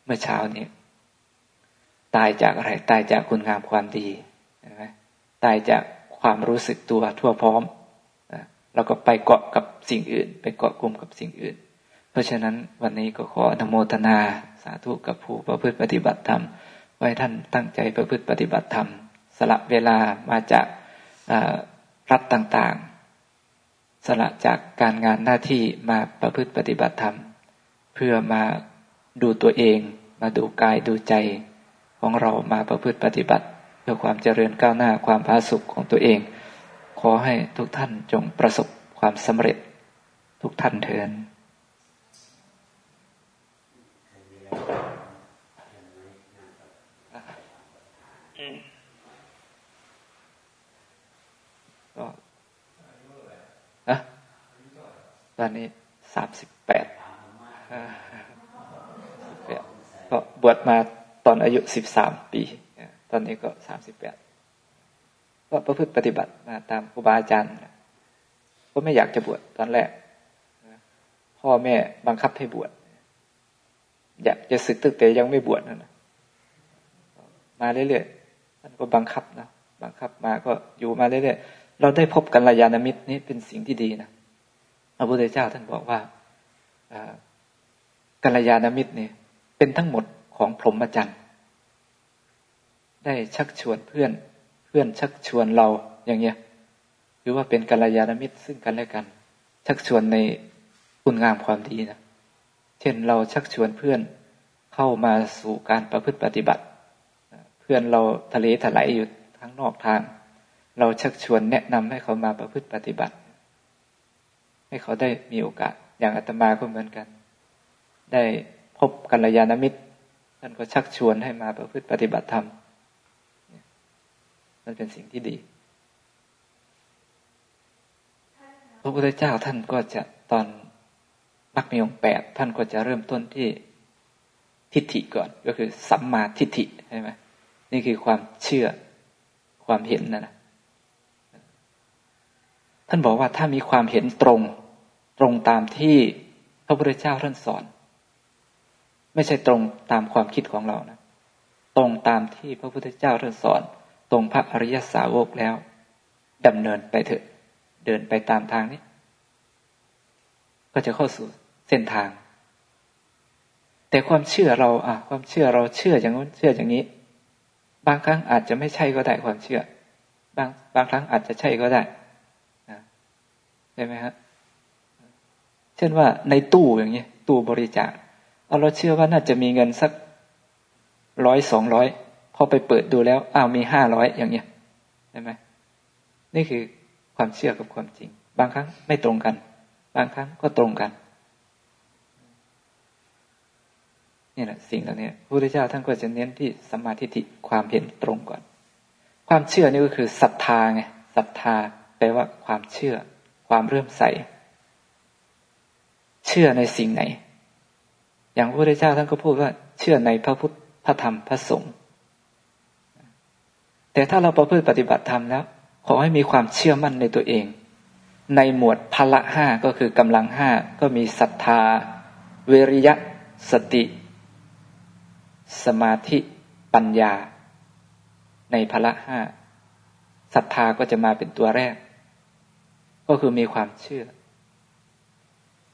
เมื่อเช้านี้ตายจากอะไรตายจากคุณงามความดีใช่ไหมตายจากความรู้สึกตัวทั่วพร้อมแล้วก็ไปเกาะกับสิ่งอื่น ไปเกาะกลุ่มกับสิ่งอื่น เพราะฉะนั้นวันนี้ก็ขออนโมทนาสาธุกับผู้ประพฤติปฏิบัติธรรม ไว้ท่านตั้งใจประพฤติปฏิบัติธรรม สละเวลามาจากรัฐต่างๆ สละจากการงานหน้าที่มาประพฤติปฏิบัติธรรม เพื่อมาดูตัวเองมาดูกายดูใจของเรามาประพฤติปฏิบัติเพื่อความเจริญก้าวหน้าความพาสุขของตัวเอง ขอให้ทุกท่านจงประสบความสำเร็จทุกท่านเถินก็ ตอนนี้สามสิบแปดก็บวชมาตอนอายุสิบสามปี ตอนนี้ก็สามสิบแปดก็ประพฤติปฏิบัติมาตามครูบาอาจารย์ก็ไม่อยากจะบวชตอนแรก พ่อแม่บังคับให้บวช อยากจะศึกตึกแต่ยังไม่บวชนะมาเรื่อยๆท่านก็บังคับนะ บังคับมาก็อยู่มาเรื่อยๆ เราได้พบกันระยาณมิตรนี้เป็นสิ่งที่ดีนะ พระพุทธเจ้าท่านบอกว่ากัลยาณมิตรเนี่ย เป็นทั้งหมดของพรหมจรรย์ได้ชักชวนเพื่อน เพื่อนชักชวนเราอย่างเงี้ยหรือว่าเป็นกัลยาณมิตรซึ่งกันและกัน ชักชวนในคุณงามความดีนะเช่นเราชักชวนเพื่อนเข้ามาสู่การประพฤติปฏิบัติ เพื่อนเราทะเลถลายอยู่ทั้งนอกทาง เราชักชวนแนะนำให้เขามาประพฤติปฏิบัติ ให้เขาได้มีโอกาส อย่างอาตมาก็เหมือนกัน ได้พบกัลยาณมิตรท่านก็ชักชวนให้มาประพฤติปฏิบัติธรรมมันเป็นสิ่งที่ดี พระพุทธเจ้าท่านก็จะตอนมักมีองแปดท่านก็จะเริ่มต้นที่ทิฏฐิก่อน ก็คือสัมมาทิฏฐิใช่ไหมนี่คือความเชื่อความเห็นนะนะท่านบอกว่าถ้ามีความเห็นตรง ตรงตามที่พระพุทธเจ้าท่านสอน ไม่ใช่ตรงตามความคิดของเรานะตรงตามที่พระพุทธเจ้าท่านสอน ตรงพระอริยสาวกแล้วดำเนินไปเถอะ เดินไปตามทางนี้ ก็จะเข้าสู่เส้นทาง แต่ความเชื่อเราอะ ความเชื่อเราเชื่ออย่างนู้นเชื่ออย่างนี้ บางครั้งอาจจะไม่ใช่ก็ได้ความเชื่อ บางบางครั้งอาจจะใช่ก็ได้ใช่ไหมฮะ เช่นว่าในตู้อย่างเงี้ยตู้บริจาคเอาเราเชื่อว่าน่าจะมีเงินสักร้อยสองร้อยพอไปเปิดดูแล้วอ้าวมีห้าร้อยอย่างเงี้ยใช่ไหมนี่คือความเชื่อกับความจริง บางครั้งไม่ตรงกัน บางครั้งก็ตรงกันนี่แหละสิ่งเหล่านี้พระพุทธเจ้าท่านก็จะเน้นที่สมาธิิความเห็นตรงก่อน ความเชื่อนี่ก็คือศรัทธาไงศรัทธาแปลว่าความเชื่อ ความเรื่มใส เชื่อในสิ่งไหน อย่างพระพุทธเจ้าท่านก็พูดว่า เชื่อในพระพุทธพระธรรมพระสงฆ์แต่ถ้าเราประพฤติปฏิบัติธรรมแล้ว ขอให้มีความเชื่อมั่นในตัวเอง ในหมวดพละห้าก็คือกำลังห้าก็มีศรัทธา เวริยะ สติ สมาธิปัญญา ในพละห้าศรัทธาก็จะมาเป็นตัวแรก ก็คือมีความเชื่อ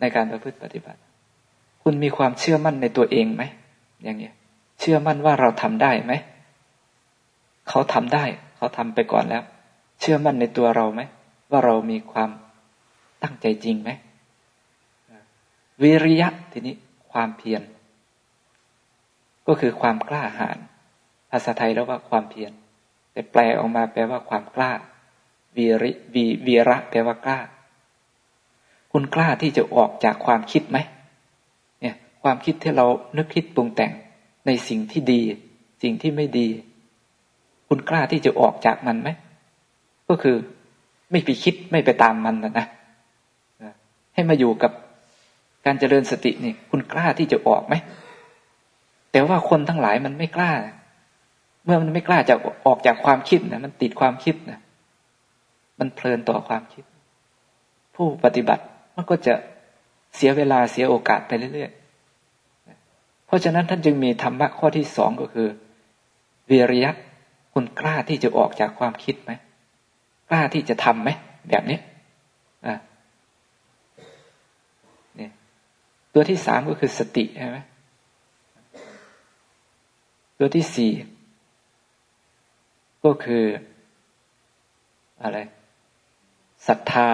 ในการประพฤติปฏิบัติ คุณมีความเชื่อมั่นในตัวเองไหมอย่างเงี้ย เชื่อมั่นว่าเราทำได้ไหมเขาทำได้ เขาทำไปก่อนแล้ว เชื่อมั่นในตัวเราไหมว่าเรามีความตั้งใจจริงไหมวิริยะทีนี้ความเพียรก็คือความกล้าหาญภาษาไทยแล้วว่าความเพียรแต่แปลออกมาแปลว่าความกล้าวีริวีวีระแปลว่ากล้า คุณกล้าที่จะออกจากความคิดไหมเนี่ย ความคิดที่เรานึกคิดปรุงแต่งในสิ่งที่ดี สิ่งที่ไม่ดี คุณกล้าที่จะออกจากมันไหมก็คือไม่ไปคิดไม่ไปตามมันนะนะให้มาอยู่กับการเจริญสตินี่ คุณกล้าที่จะออกไหมแต่ว่าคนทั้งหลายมันไม่กล้า เมื่อมันไม่กล้าจะออกจากความคิดนะมันติดความคิดนะมันเพลินต่อความคิด ผู้ปฏิบัติ มันก็จะเสียเวลาเสียโอกาสไปเรื่อยๆ เพราะฉะนั้นท่านจึงมีธรรมะข้อที่สองก็คือวิริยะคุณกล้าที่จะออกจากความคิดไหมกล้าที่จะทำไหมแบบนี้อ่าเนี่ยตัวที่สามก็คือสติใช่ไหมตัวที่สี่ก็คืออะไรศรัทธา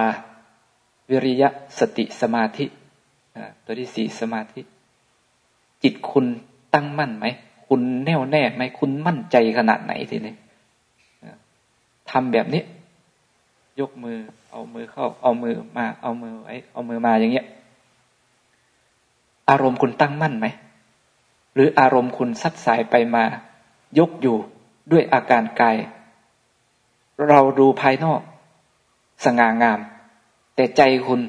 วิริยะสติสมาธิตัวที่สี่สมาธิ จิตคุณตั้งมั่นไหม คุณแน่วแน่ไหมคุณมั่นใจขนาดไหนทีนี้ทำแบบนี้ ยกมือ เอามือเข้า เอามือมา เอามือไว้เอามือมาอย่างเงี้ย อารมณ์คุณตั้งมั่นไหม หรืออารมณ์คุณซัดสายไปมา ยกอยู่ด้วยอาการกาย เราดูภายนอก สง่างาม แต่ใจคุณ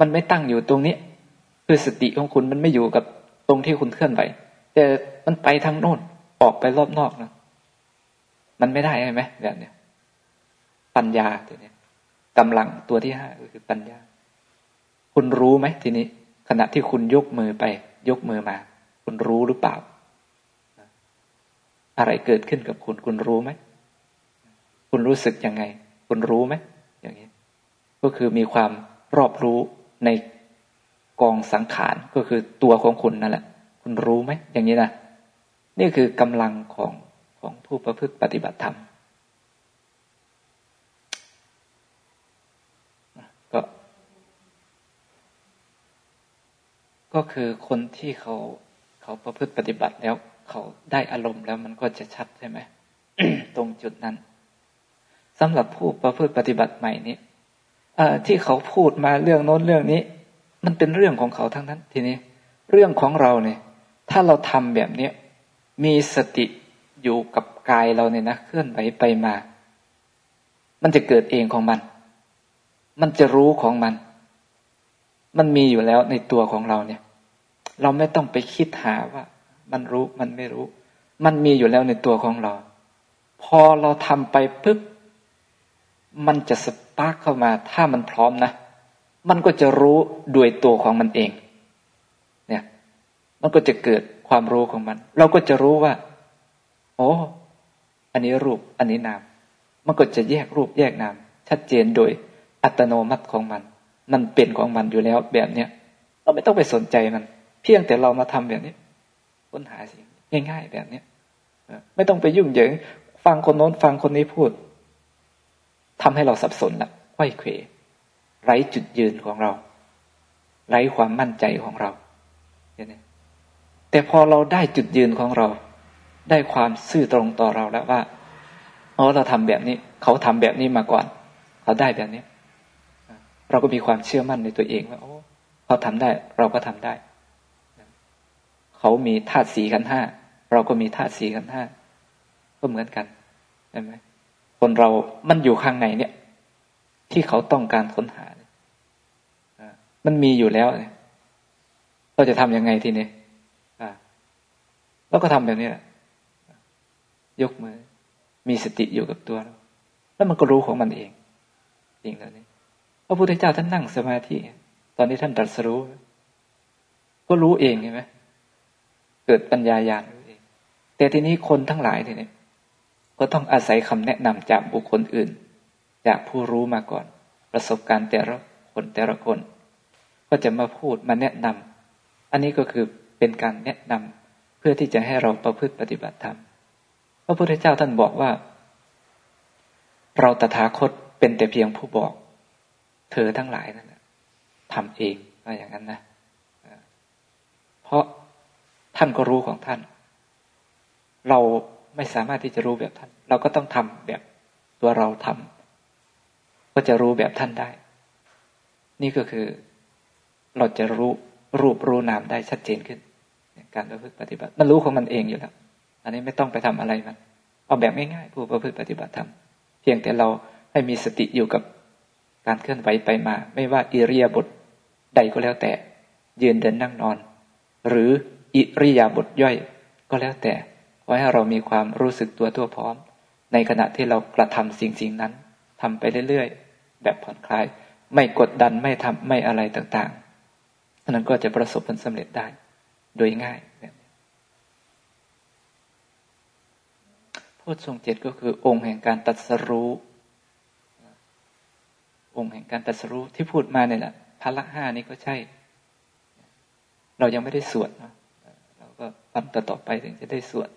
มันไม่ตั้งอยู่ตรงนี้ คือสติของคุณมันไม่อยู่กับตรงที่คุณเคลื่อนไหวแต่มันไปทางโน้นออกไปรอบนอกนะมันไม่ได้ใช่ไหมแบบเนี้ยปัญญาตัวนี้กำลังตัวที่ห้าคือปัญญา คุณรู้ไหมทีนี้ ขณะที่คุณยกมือไป ยกมือมา คุณรู้หรือเปล่า อะไรเกิดขึ้นกับคุณ คุณรู้ไหม คุณรู้สึกยังไง คุณรู้ไหม ก็คือมีความรอบรู้ในกองสังขารก็คือตัวของคุณนั่นแหละ คุณรู้ไหมอย่างนี้นะนี่คือกำลังของของผู้ประพฤติปฏิบัติธรรมก็ก็คือคนที่เขาเขาประพฤติปฏิบัติแล้ว เขาได้อารมณ์แล้วมันก็จะชัดใช่ไหมตรงจุดนั้นสำหรับผู้ประพฤติปฏิบัติใหม่นี้ ที่เขาพูดมาเรื่องโน้นเรื่องนี้ มันเป็นเรื่องของเขาทั้งนั้น ทีนี้ เรื่องของเราเนี่ย ถ้าเราทำแบบเนี้ยมีสติอยู่กับกายเราเนี่ยนะเคลื่อนไหวไปมา มันจะเกิดเองของมัน มันจะรู้ของมัน มันมีอยู่แล้วในตัวของเราเนี่ย เราไม่ต้องไปคิดหาว่า มันรู้มันไม่รู้ มันมีอยู่แล้วในตัวของเรา พอเราทำไปปึ๊บมันจะสาร์กเข้ามาถ้ามันพร้อมนะ มันก็จะรู้ด้วยตัวของมันเอง เนี่ย มันก็จะเกิดความรู้ของมัน เราก็จะรู้ว่า โอ้อันนี้รูป อันนี้นาม มันก็จะแยกรูปแยกนาม ชัดเจนโดยอัตโนมัติของมัน มันเป็นของมันอยู่แล้วแบบเนี้ยเราไม่ต้องไปสนใจมัน เพียงแต่เรามาทำแบบนี้ค้นหาสิ่งง่าย ๆ แบบเนี้ยไม่ต้องไปยุ่งเหยิงฟังคนโน้นฟังคนนี้พูด ทำให้เราสับสนละไข้เขวไร้จุดยืนของเรา ไร้ความมั่นใจของเราเนี่ยแต่พอเราได้จุดยืนของเรา ได้ความซื่อตรงต่อเราแล้วว่าอ๋อเราทำแบบนี้ เขาทำแบบนี้มาก่อน เขาได้แบบนี้เราก็มีความเชื่อมั่นในตัวเองว่าโอ้เขาทำได้ เราก็ทำได้เขามีธาตุสีกันห้าเราก็มีธาตุสีกันห้าก็เหมือนกันใช่ไหม คนเรามันอยู่ข้างในเนี่ย ที่เขาต้องการค้นหามันมีอยู่แล้วเนี่ยเราจะทำยังไงทีนี้เราก็ทำแบบนี้แหละยกมือ มีสติอยู่กับตัวเรา แล้วมันก็รู้ของมันเองจริงแล้วนี่พระพุทธเจ้าท่านนั่งสมาธิ ตอนนี้ท่านตรัสรู้ ก็รู้เองใช่ไหมเกิดปัญญาญาณเองแต่ทีนี้คนทั้งหลายทีนี้ ก็ต้องอาศัยคำแนะนำจากบุคคลอื่น จากผู้รู้มาก่อน ประสบการณ์แต่ละคนแต่ละคน ก็จะมาพูดมาแนะนำอันนี้ก็คือเป็นการแนะนำเพื่อที่จะให้เราประพฤติปฏิบัติธรรมพระพุทธเจ้าท่านบอกว่า เราตถาคตเป็นแต่เพียงผู้บอก เธอทั้งหลายนั่นแหละทำเองว่อย่างนั้นนะเพราะท่านก็รู้ของท่าน เรา ไม่สามารถที่จะรู้แบบท่าน เราก็ต้องทำแบบตัวเราทำก็จะรู้แบบท่านได้ นี่ก็คือเราจะรู้รูปรู้นามได้ชัดเจนขึ้น การประพฤติปฏิบัติ มันรู้ของมันเองอยู่แล้วอันนี้ไม่ต้องไปทำอะไรมัน เอาแบบง่ายๆผู้ประพฤติปฏิบัติทำเพียงแต่เราให้มีสติอยู่กับการเคลื่อนไหวไปมา ไม่ว่าอิริยาบถใดก็แล้วแต่ยืนเดินนั่งนอน หรืออิริยาบถย่อยก็แล้วแต่ อให้เรามีความรู้สึกตัวทั่วพร้อม ในขณะที่เรากระทำสิ่งสิ่งนั้นทำไปเรื่อยๆ แบบผ่อนคลาย ไม่กดดันไม่ทำไม่อะไรต่างๆนั้นก็จะประสบผลสำเร็จได้ โดยง่ายโพชฌงเจ็ดก็คือองค์แห่งการตัดสรู้ องค์แห่งการตัดสรู้ที่พูดมาเนี่ยแหละพละห้านี้ก็ใช่ เรายังไม่ได้สวดเราก็ทำต่อต่อไปถึงจะได้สวด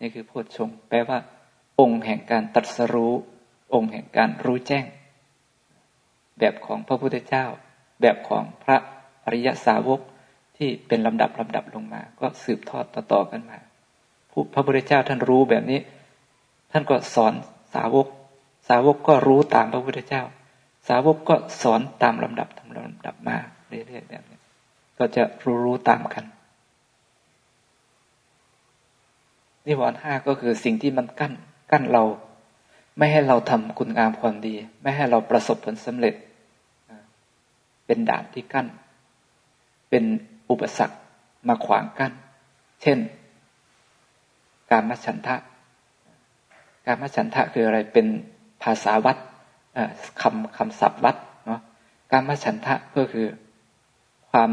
นี่คือโพชฌงแปลว่า องค์แห่งการตัดสรู้ องค์แห่งการรู้แจ้ง แบบของพระพุทธเจ้า แบบของพระอริยสาวกที่เป็นลำดับลำดับลงมา ก็สืบทอดต่อๆกันมาพระพุทธเจ้าท่านรู้แบบนี้ ท่านก็สอนสาวก สาวกก็รู้ตามพระพุทธเจ้า สาวกก็สอนตามลำดับทำลำดับมาเรื่อยๆแบบนี้ ก็จะรู้รู้ตามกัน นิวรณ์ห้าก็คือสิ่งที่มันกั้น กั้นเรา ไม่ให้เราทำคุณงามความดี ไม่ให้เราประสบผลสำเร็จ เป็นด่านที่กั้น เป็นอุปสรรคมาขวางกั้น เช่น การมัฉันทะ การมฉันทะคืออะไรเป็นภาษาวัดคำคำศัพท์วัดเนาะการมฉันทะก็คือความ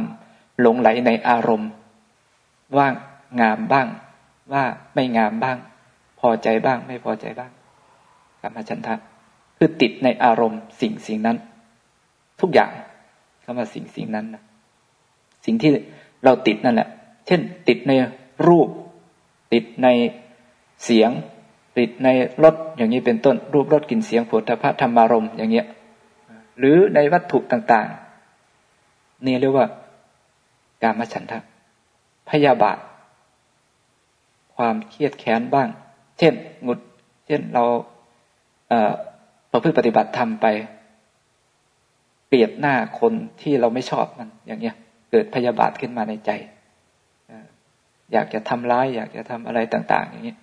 หลงไหลในอารมณ์ ว่างงามบ้าง ว่าไม่งามบ้าง พอใจบ้าง ไม่พอใจบ้างการมฉันทะคือติดในอารมณ์สิ่งสิ่งนั้น ทุกอย่างคำว่าสิ่งสิ่งนั้นนะสิ่งที่เราติดนั่นแหละ เช่น ติดในรูป ติดในเสียง ติดในรถอย่างนี้เป็นต้น รูปรสกลิ่นเสียงผลพระธรรมารมอย่างเงี้ย หรือในวัตถุต่างๆ นี่เรียกว่า การมฉันทะพยาบาท ความเครียดแค้นบ้าง เช่นงุด เช่นเราเอ่อประพฤติปฏิบัติทำไปเปรียบหน้าคนที่เราไม่ชอบมัน อย่างเงี้ย เกิดพยาบาทขึ้นมาในใจอยากจะทำร้าย อยากจะทำอะไรต่าง ๆ อย่างเงี้ย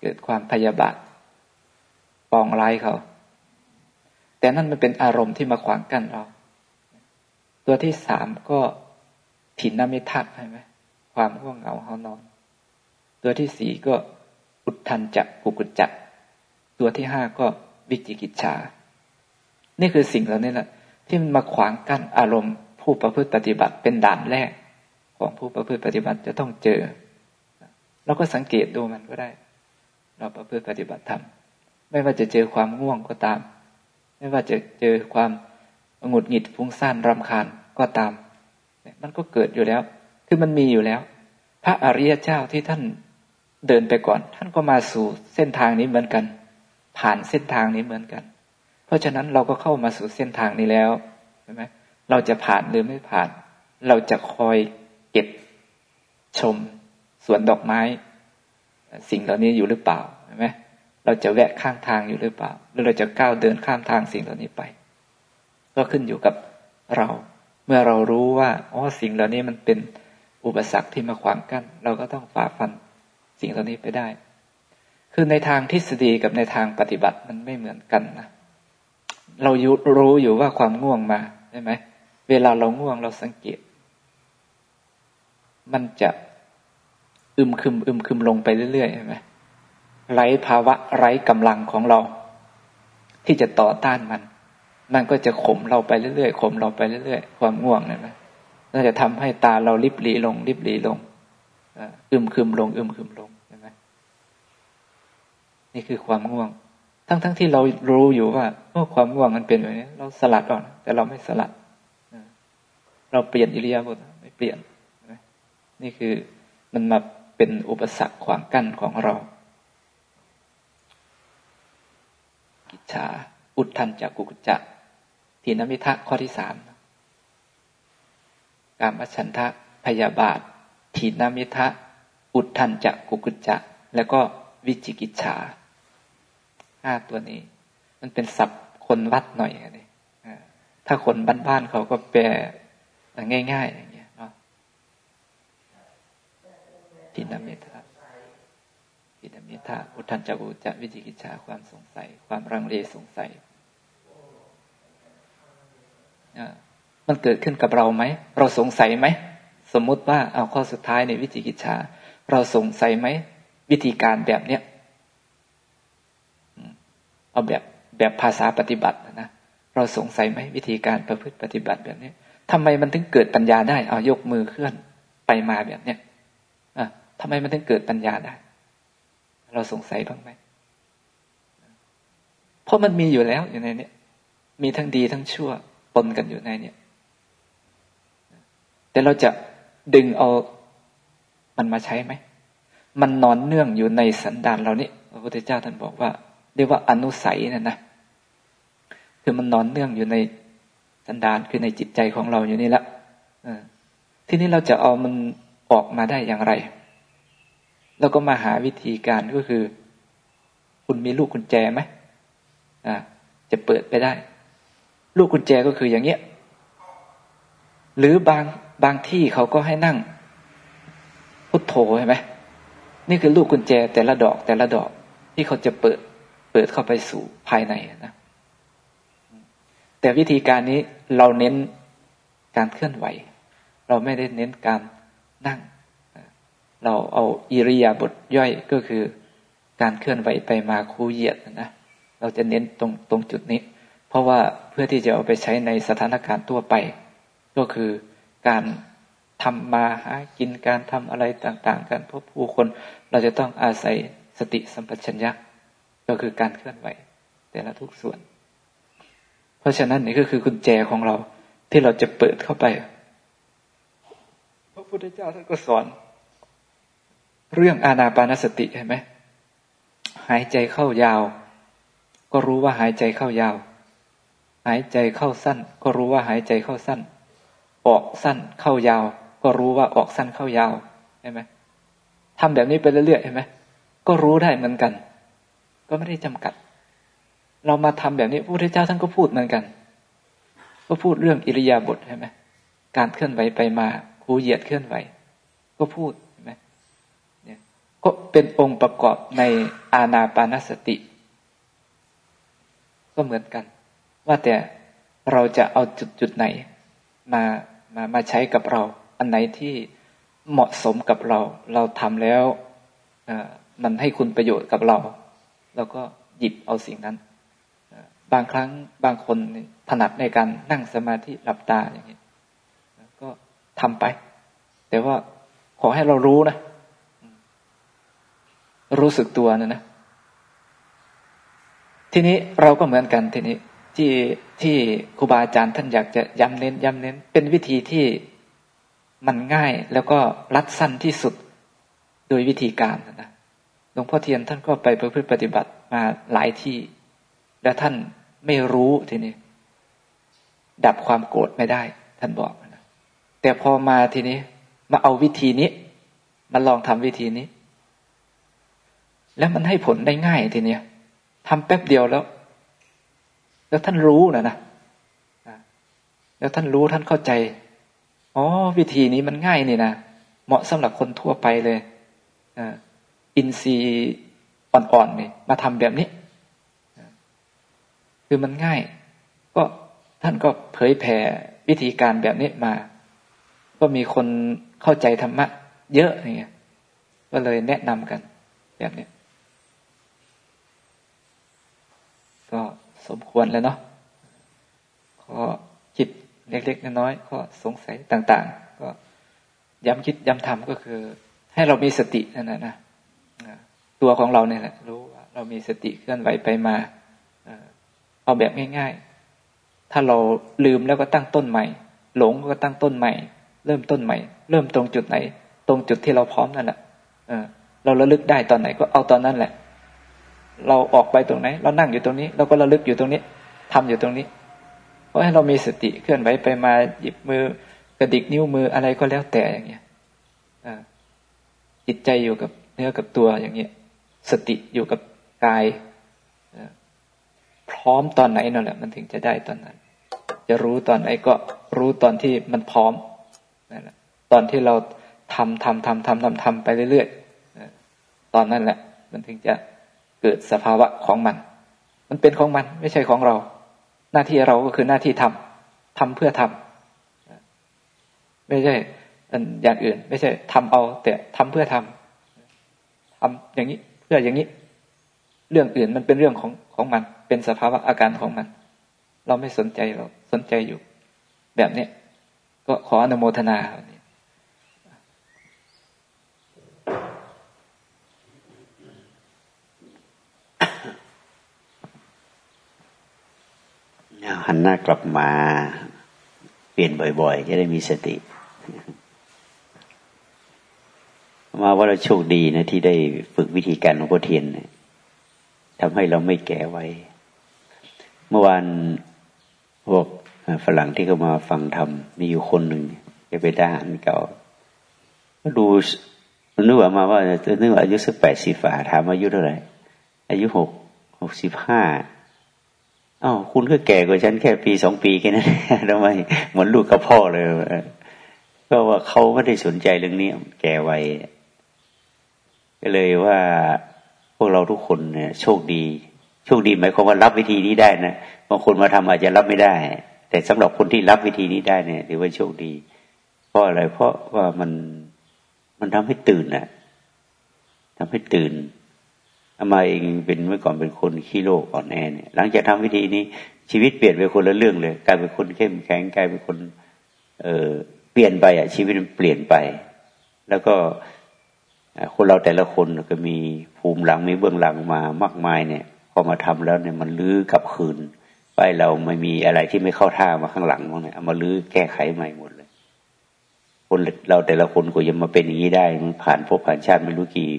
เกิดความพยาบาทปองร้ายเขา แต่นั่นมันเป็นอารมณ์ที่มาขวางกั้นเรา ตัวที่สามก็ถินนามิทัศใช่ไหมความง่วงเหงาเขานอน ตัวที่สี่ก็อุทธันจักกุกุจจักตัวที่ห้าก็วิจิกิจฉา นี่คือสิ่งเหล่านี้แหละที่มันมาขวางกั้นอารมณ์ ผู้ประพฤติปฏิบัติเป็นด่านแรก ของผู้ประพฤติปฏิบัติจะต้องเจอ เราก็สังเกตดูมันก็ได้ เราประพฤติปฏิบัติธรรมไม่ว่าจะเจอความง่วงก็ตาม ไม่ว่าจะเจอความหงุดหงิดฟุ้งซ่านรำคาญก็ตาม มันก็เกิดอยู่แล้ว คือมันมีอยู่แล้ว พระอริยเจ้าที่ท่าน เดินไปก่อน ท่านก็มาสู่เส้นทางนี้เหมือนกัน ผ่านเส้นทางนี้เหมือนกัน เพราะฉะนั้นเราก็เข้ามาสู่เส้นทางนี้แล้วใช่ไหมเราจะผ่านหรือไม่ผ่าน เราจะคอยเก็บชมสวนดอกไม้ สิ่งเหล่านี้อยู่หรือเปล่าใช่ไหมเราจะแวะข้างทางอยู่หรือเปล่า หรือเราจะก้าวเดินข้ามทางสิ่งเหล่านี้ไป ก็ขึ้นอยู่กับเรา เมื่อเรารู้ว่าอ๋อสิ่งเหล่านี้มันเป็นอุปสรรคที่มาขวางกัน้นเราก็ต้องฝ่าฟัน สิ่งเหล่านี้ไปได้ คือในทางทฤษฎีกับในทางปฏิบัติมันไม่เหมือนกันนะเรายุรู้อยู่ว่าความง่วงมาใช่ไหมเวลาเราง่วงเราสังเกต มันจะอึมคึมอึมคึมลงไปเรื่อยๆใช่ไหมไร้ภาวะไร้กำลังของเรา ที่จะต่อต้านมัน มันก็จะข่มเราไปเรื่อยๆข่มเราไปเรื่อยๆความง่วงเนี่ยนะน่าจะทำให้ตาเราลิบหลีลงลิบหลีลง อึมคึมลง อึมคึมลงใช่ไหมนี่คือความง่วง ทั้งๆทที่เรารู้อยู่ว่าโอ้ความง่วงมันเป็นแบบนี้ เราสลัดออกแต่เราไม่สลัดเราเปลี่ยนอิริยาบถไม่เปลี่ยนนี่คือมันมาเป็นอุปสรรคขวางกั้นของเรากิจฉาอุทธันจากกุกุจจะทีนมิทะข้อที่สามการมฉันทะพยาบาท ทีนามิทะ อุทธันจากกุกุจจะ แล้วก็วิจิกิจฉาห้าตัวนี้ มันเป็นศัพท์คนวัดหน่อยนี่ถ้าคนบ้านๆเขาก็แปลง่ายๆอย่างเงี้ยเนาะทีนามิทะทีนามิทะ อุทธันจากกุกุจจะ วิจิกิจฉาความสงสัย ความรังเลสงสัยมันเกิดขึ้นกับเราไหม เราสงสัยไหม สมมติว่าเอาข้อสุดท้ายในวิจิกิจฉาเราสงสัยไหมวิธีการแบบเนี้ยเอาแบบแบบภาษาปฏิบัตินะเราสงสัยไหมวิธีการประพฤติปฏิบัติแบบนี้ทำไมมันถึงเกิดปัญญาได้ เอายกมือเคลื่อนไปมาแบบเนี้ยอะทำไมมันถึงเกิดปัญญาได้ เราสงสัยบ้างไหมเพราะมันมีอยู่แล้วอยู่ในเนี้ยมีทั้งดีทั้งชั่วปนกันอยู่ในเนี่ยแต่เราจะ ดึงเอามันมาใช้ไหม มันนอนเนื่องอยู่ในสันดานเรานี่พระพุทธเจ้าท่านบอกว่า เรียกว่าอนุสัยนั่นนะคือมันนอนเนื่องอยู่ในสันดานคือในจิตใจของเราอยู่นี่ละทีนี้เราจะเอามันออกมาได้อย่างไรเราก็มาหาวิธีการก็คือ คุณมีลูกกุญแจไหมอ่าจะเปิดไปได้ ลูกกุญแจก็คืออย่างเงี้ย หรือบาง บางที่เขาก็ให้นั่ง พุทโธใช่ไหมนี่คือลูกกุญแจแต่ละดอกแต่ละดอกที่เขาจะเปิด เปิดเข้าไปสู่ภายในนะ แต่วิธีการนี้เราเน้นการเคลื่อนไหว เราไม่ได้เน้นการนั่ง เราเอาอิริยาบถย่อยก็คือการเคลื่อนไหวไปมาคูเหยียดนะเราจะเน้นตรงตรงจุดนี้ เพราะว่าเพื่อที่จะเอาไปใช้ในสถานการณ์ทั่วไป ก็คือ การทำมาหากินการทำอะไรต่างๆกันพบผู้คน เราจะต้องอาศัยสติสัมปชัญญะก็คือการเคลื่อนไหว แต่ละทุกส่วน เพราะฉะนั้นนี่ก็คือกุญแจของเราที่เราจะเปิดเข้าไปพระพุทธเจ้าท่านก็สอน เรื่องอานาปานสติเห็นไหมหายใจเข้ายาว ก็รู้ว่าหายใจเข้ายาว หายใจเข้าสั้น ก็รู้ว่าหายใจเข้าสั้น ออกสั้นเข้ายาว ก็รู้ว่าออกสั้นเข้ายาวเห็นไหมทำแบบนี้ไปเรื่อยๆเห็นไหมก็รู้ได้เหมือนกัน ก็ไม่ได้จำกัด เรามาทำแบบนี้พระพุทธเจ้าท่านก็พูดเหมือนกัน ก็พูดเรื่องอิริยาบถใช่ไหมการเคลื่อนไหวไปมาคูเหยียดเคลื่อนไหว ก็พูดเห็นไหมเนี่ยก็เป็นองค์ประกอบในอาณาปานสติ ก็เหมือนกัน ว่าแต่เราจะเอาจุดจุดไหนมา มามาใช้กับเรา อันไหนที่เหมาะสมกับเรา เราทำแล้วมันให้คุณประโยชน์กับเรา แล้วก็หยิบเอาสิ่งนั้น บางครั้งบางคนถนัดในการนั่งสมาธิหลับตาอย่างนี้ก็ทำไป แต่ว่าขอให้เรารู้นะ รู้สึกตัวนะนะ ทีนี้เราก็เหมือนกันทีนี้ ที่ที่ครูบาอาจารย์ท่านอยากจะย้ำเน้นย้ำเน้น เป็นวิธีที่มันง่ายแล้วก็รัดสั้นที่สุดโดยวิธีการนะหลวงพ่อเทียนท่านก็ไปประพฤติปฏิบัติมาหลายที่ แล้วท่านไม่รู้ทีนี้ ดับความโกรธไม่ได้ ท่านบอกนะแต่พอมาทีนี้ มาเอาวิธีนี้มาลองทำวิธีนี้ แล้วมันให้ผลได้ง่ายทีนี้ทำแป๊บเดียวแล้ว แล้วท่านรู้นะนะแล้วท่านรู้ท่านเข้าใจ อ๋อ วิธีนี้มันง่ายนี่นะ เหมาะสำหรับคนทั่วไปเลยอินทรีย์อ่อนๆนี่มาทำแบบนี้คือมันง่าย ก็ท่านก็เผยแผ่วิธีการแบบนี้มา ก็มีคนเข้าใจธรรมะ เยอะอย่างเงี้ยก็เลยแนะนำกันแบบนี้ก็ สมควรแล้วเนาะก็คิดเล็ก ๆน้อยๆก็สงสัยต่าง ๆ ก็ย้ำคิดย้ำทำก็คือ ให้เรามีสตินั่นแหละนะตัวของเราเนี่ยแหละรู้ว่าเรามีสติเคลื่อนไหวไปมาเอาแบบง่าย ๆ ถ้าเราลืมแล้วก็ตั้งต้นใหม่ หลงก็ตั้งต้นใหม่ เริ่มต้นใหม่ เริ่มตรงจุดไหน ตรงจุดที่เราพร้อมนั่นแหละเราระลึกได้ตอนไหนก็เอาตอนนั้นแหละ เราออกไปตรงไหน เรานั่งอยู่ตรงนี้ เราก็ระลึกอยู่ตรงนี้ทำอยู่ตรงนี้เพราะให้เรามีสติเคลื่อนไหวไปมาหยิบมือกระดิกนิ้วมืออะไรก็แล้วแต่อย่างเงี้ยจิตใจอยู่กับเนื้อกับตัวอย่างเงี้ย สติอยู่กับกายพร้อมตอนไหนนั่นแหละ มันถึงจะได้ตอนนั้น จะรู้ตอนไหนก็รู้ตอนที่มันพร้อมนั่นแหละตอนที่เราทำทำทำทำทำทำไปเรื่อยๆตอนนั้นแหละ มันถึงจะ เกิดสภาวะของมัน มันเป็นของมันไม่ใช่ของเรา หน้าที่เราก็คือหน้าที่ทำทำเพื่อทำไม่ใช่อย่างอื่น ไม่ใช่ทำเอา แต่ทำเพื่อทำทำอย่างนี้เพื่ออย่างนี้ เรื่องอื่นมันเป็นเรื่องของของมัน เป็นสภาวะอาการของมัน เราไม่สนใจเราสนใจอยู่ แบบเนี้ยก็ขออนุโมทนา หันหน้ากลับมาเปลี่ยนบ่อย ๆ จะได้มีสติ มาว่าเราโชคดีนะที่ได้ฝึกวิธีการของพ่อเทียนทำให้เราไม่แก่ไวเมื่อวานพวกฝรั่งที่เขามาฟังธรรมมีอยู่คนหนึ่งจะเป็นทหารเก่าก็ดูนึกว่ามาว่านึกว่าอายุสักแปดสิบฝ่าถามอายุเท่าไหร่อายุหกหกสิบห้า อ้าวคุณก็แก่กว่าฉันแค่ปีสองปีแค่นั้นทำไมเหมือนลูกกับพ่อเลยก็ว่าเขาไม่ได้สนใจเรื่องนี้แก่ไวก็เลยว่าพวกเราทุกคนเนี่ยโชคดี โชคดีหมายความว่ารับวิธีนี้ได้นะบางคนมาทำอาจจะรับไม่ได้ แต่สำหรับคนที่รับวิธีนี้ได้เนี่ยถือว่าโชคดี เพราะอะไรเพราะว่ามันมันทำให้ตื่นนะทำให้ตื่น อามาเองเป็นเมื่อก่อนเป็นคนขี้โลกอ่อนแอเนี่ยหลังจากทำวิธีนี้ชีวิตเปลี่ยนไปคนละเรื่องเลยกลายเป็นคนเข้มแข็งกลายเป็นคน เออเปลี่ยนไปอะชีวิตมันเปลี่ยนไป แล้วก็คนเราแต่ละคนก็มีภูมิหลังมีเบื้องหลังมามากมายเนี่ย พอมาทำแล้วเนี่ยมันลื้อกลับคืนไปเราไม่มีอะไรที่ไม่เข้าท่ามาข้างหลังมั้งเนี่ยเอามาลื้อแก้ไขใหม่หมดเลย คนเราแต่ละคนก็ยังมาเป็นอย่างนี้ได้มันผ่านพบผ่านชาติไม่รู้กี่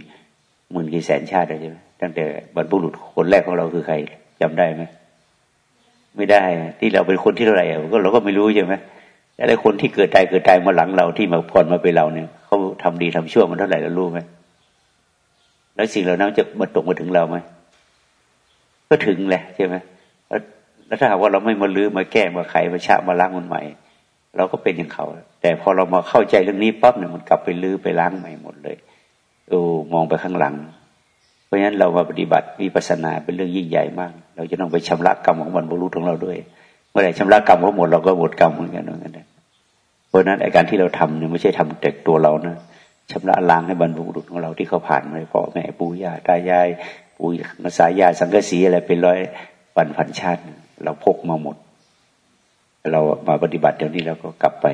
หมื่นกี่แสนชาติใช่ไหม ตั้งแต่บรรพบุรุษคนแรกของเราคือใครจำได้ไหมไม่ได้ที่เราเป็นคนที่เท่าไหร่ก็เราก็ไม่รู้ใช่ไหมแต่คนที่เกิดตายเกิดตายมาหลังเราที่มาผ่อนมาเป็นเราเนี่ยเขาทำดีทำชั่วมันเท่าไหร่เรารู้ไหมแล้วสิ่งเหล่านั้นจะมาตกมาถึงเราไหมก็ถึงแหละใช่ไหมแล้วถ้าหากว่าเราไม่มาลื้อมาแก้มาไขมาชะมาล้างมันใหม่ เราก็เป็นอย่างเขา แต่พอเรามาเข้าใจเรื่องนี้ปั๊บเนี่ยมันกลับไปลื้อไปล้างใหม่หมดเลยโอ้มองไปข้างหลัง เพราะฉะนั้นเรามาปฏิบัติวิปัสสนาเป็นเรื่องยิ่งใหญ่มาก เราจะต้องไปชำระกรรมของบรรพบุรุษของเราด้วย เมื่อไหร่ชำระกรรมเขาหมดเราก็หมดกรรมเหมือนกันเหมือนกันเพราะนั้นไอการที่เราทำเนี่ยไม่ใช่ทำแต่ตัวเรานะชำระล้างให้บรรพบุรุษของเราที่เขาผ่านมาพ่อแม่ปู่ย่าตายาย ปู่มาสายาสังกสีอะไรเป็นร้อยปันพันชาติ เราพกมาหมด เรามาปฏิบัติเดี๋ยวนี้เราก็กลับไป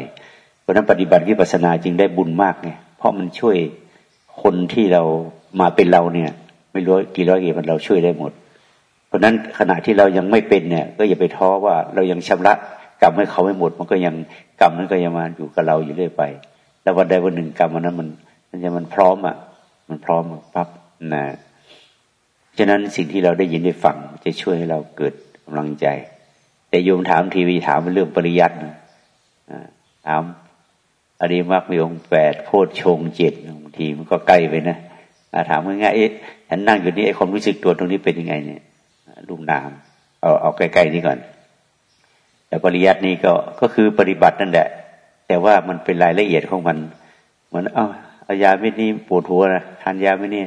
เพราะนั้นปฏิบัติวิปัสสนาจึงได้บุญมากไงเพราะมันช่วยคนที่เรามาเป็นเราเนี่ย ไม่รู้กี่ร้อยกี่พันเราช่วยได้หมด เพราะนั้นขณะที่เรายังไม่เป็นเนี่ย ก็อย่าไปท้อว่าเรายังชำระกรรมให้เขาไม่หมด มันก็ยังกรรมนั้นก็ยังมาอยู่กับเราอยู่เรื่อยไป แล้ววันใดวันหนึ่งกรรมวันนั้นมันมันจะมันพร้อมอะ มันพร้อมปั๊บนะฉะนั้นสิ่งที่เราได้ยินได้ฟังจะช่วยให้เราเกิดกำลังใจ แต่โยมถามทีวีถามเรื่องปริยัติถามอริมักมีองค์แปดโพชฌงเจ็ดบางทีมันก็ใกล้ไปนะ ถามง่ายๆเอ๊ะฉันนั่งอยู่นี่ไอ้ความรู้สึกตัวตรงนี้เป็นยังไงเนี่ยลุมนามเอาเอาใกล้ๆนี่ก่อน แต่ปริยัตินี้ก็ก็คือปฏิบัตินั่นแหละ แต่ว่ามันเป็นรายละเอียดของมันเหมือนเอาเอายาไม่นี่ปวดหัวนะทานยาไม่นี่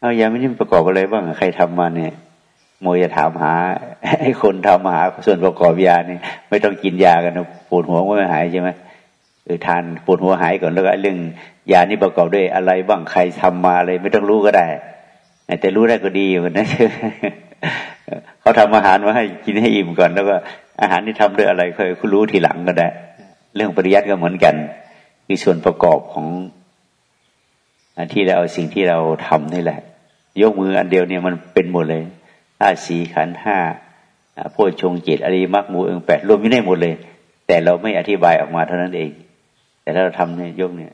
เอายาไม่นี่ประกอบอะไรบ้างใครทำมาเนี่ยโมจะถามหาไอ้คนทำหาส่วนประกอบยาเนี่ยไม่ต้องกินยากันนะปวดหัวก็ไม่หายใช่ไหม ออทานปวดหัวหายก่อนแล้วก็เรื่องยานี่ประกอบด้วยอะไรบ้างใครทำมาอะไรไม่ต้องรู้ก็ได้ แต่รู้ได้ก็ดีอยู่นะเขาทำอาหารมาให้กินให้อิ่มก่อนแล้วก็อาหารที่ทำด้วยอะไรค่อยคุณรู้ทีหลังก็ได้ เรื่องปริยัติก็เหมือนกันคือส่วนประกอบของที่เราเอาสิ่งที่เราทำนี่แหละ ยกมืออันเดียวเนี่ยมันเป็นหมดเลยห้าสีขันห้าโพชงจิตอริมักมูเองแปดรวมไม่ได้หมดเลย แต่เราไม่อธิบายออกมาเท่านั้นเอง แต่ถ้าเราทำเนี่ยยกเนี่ย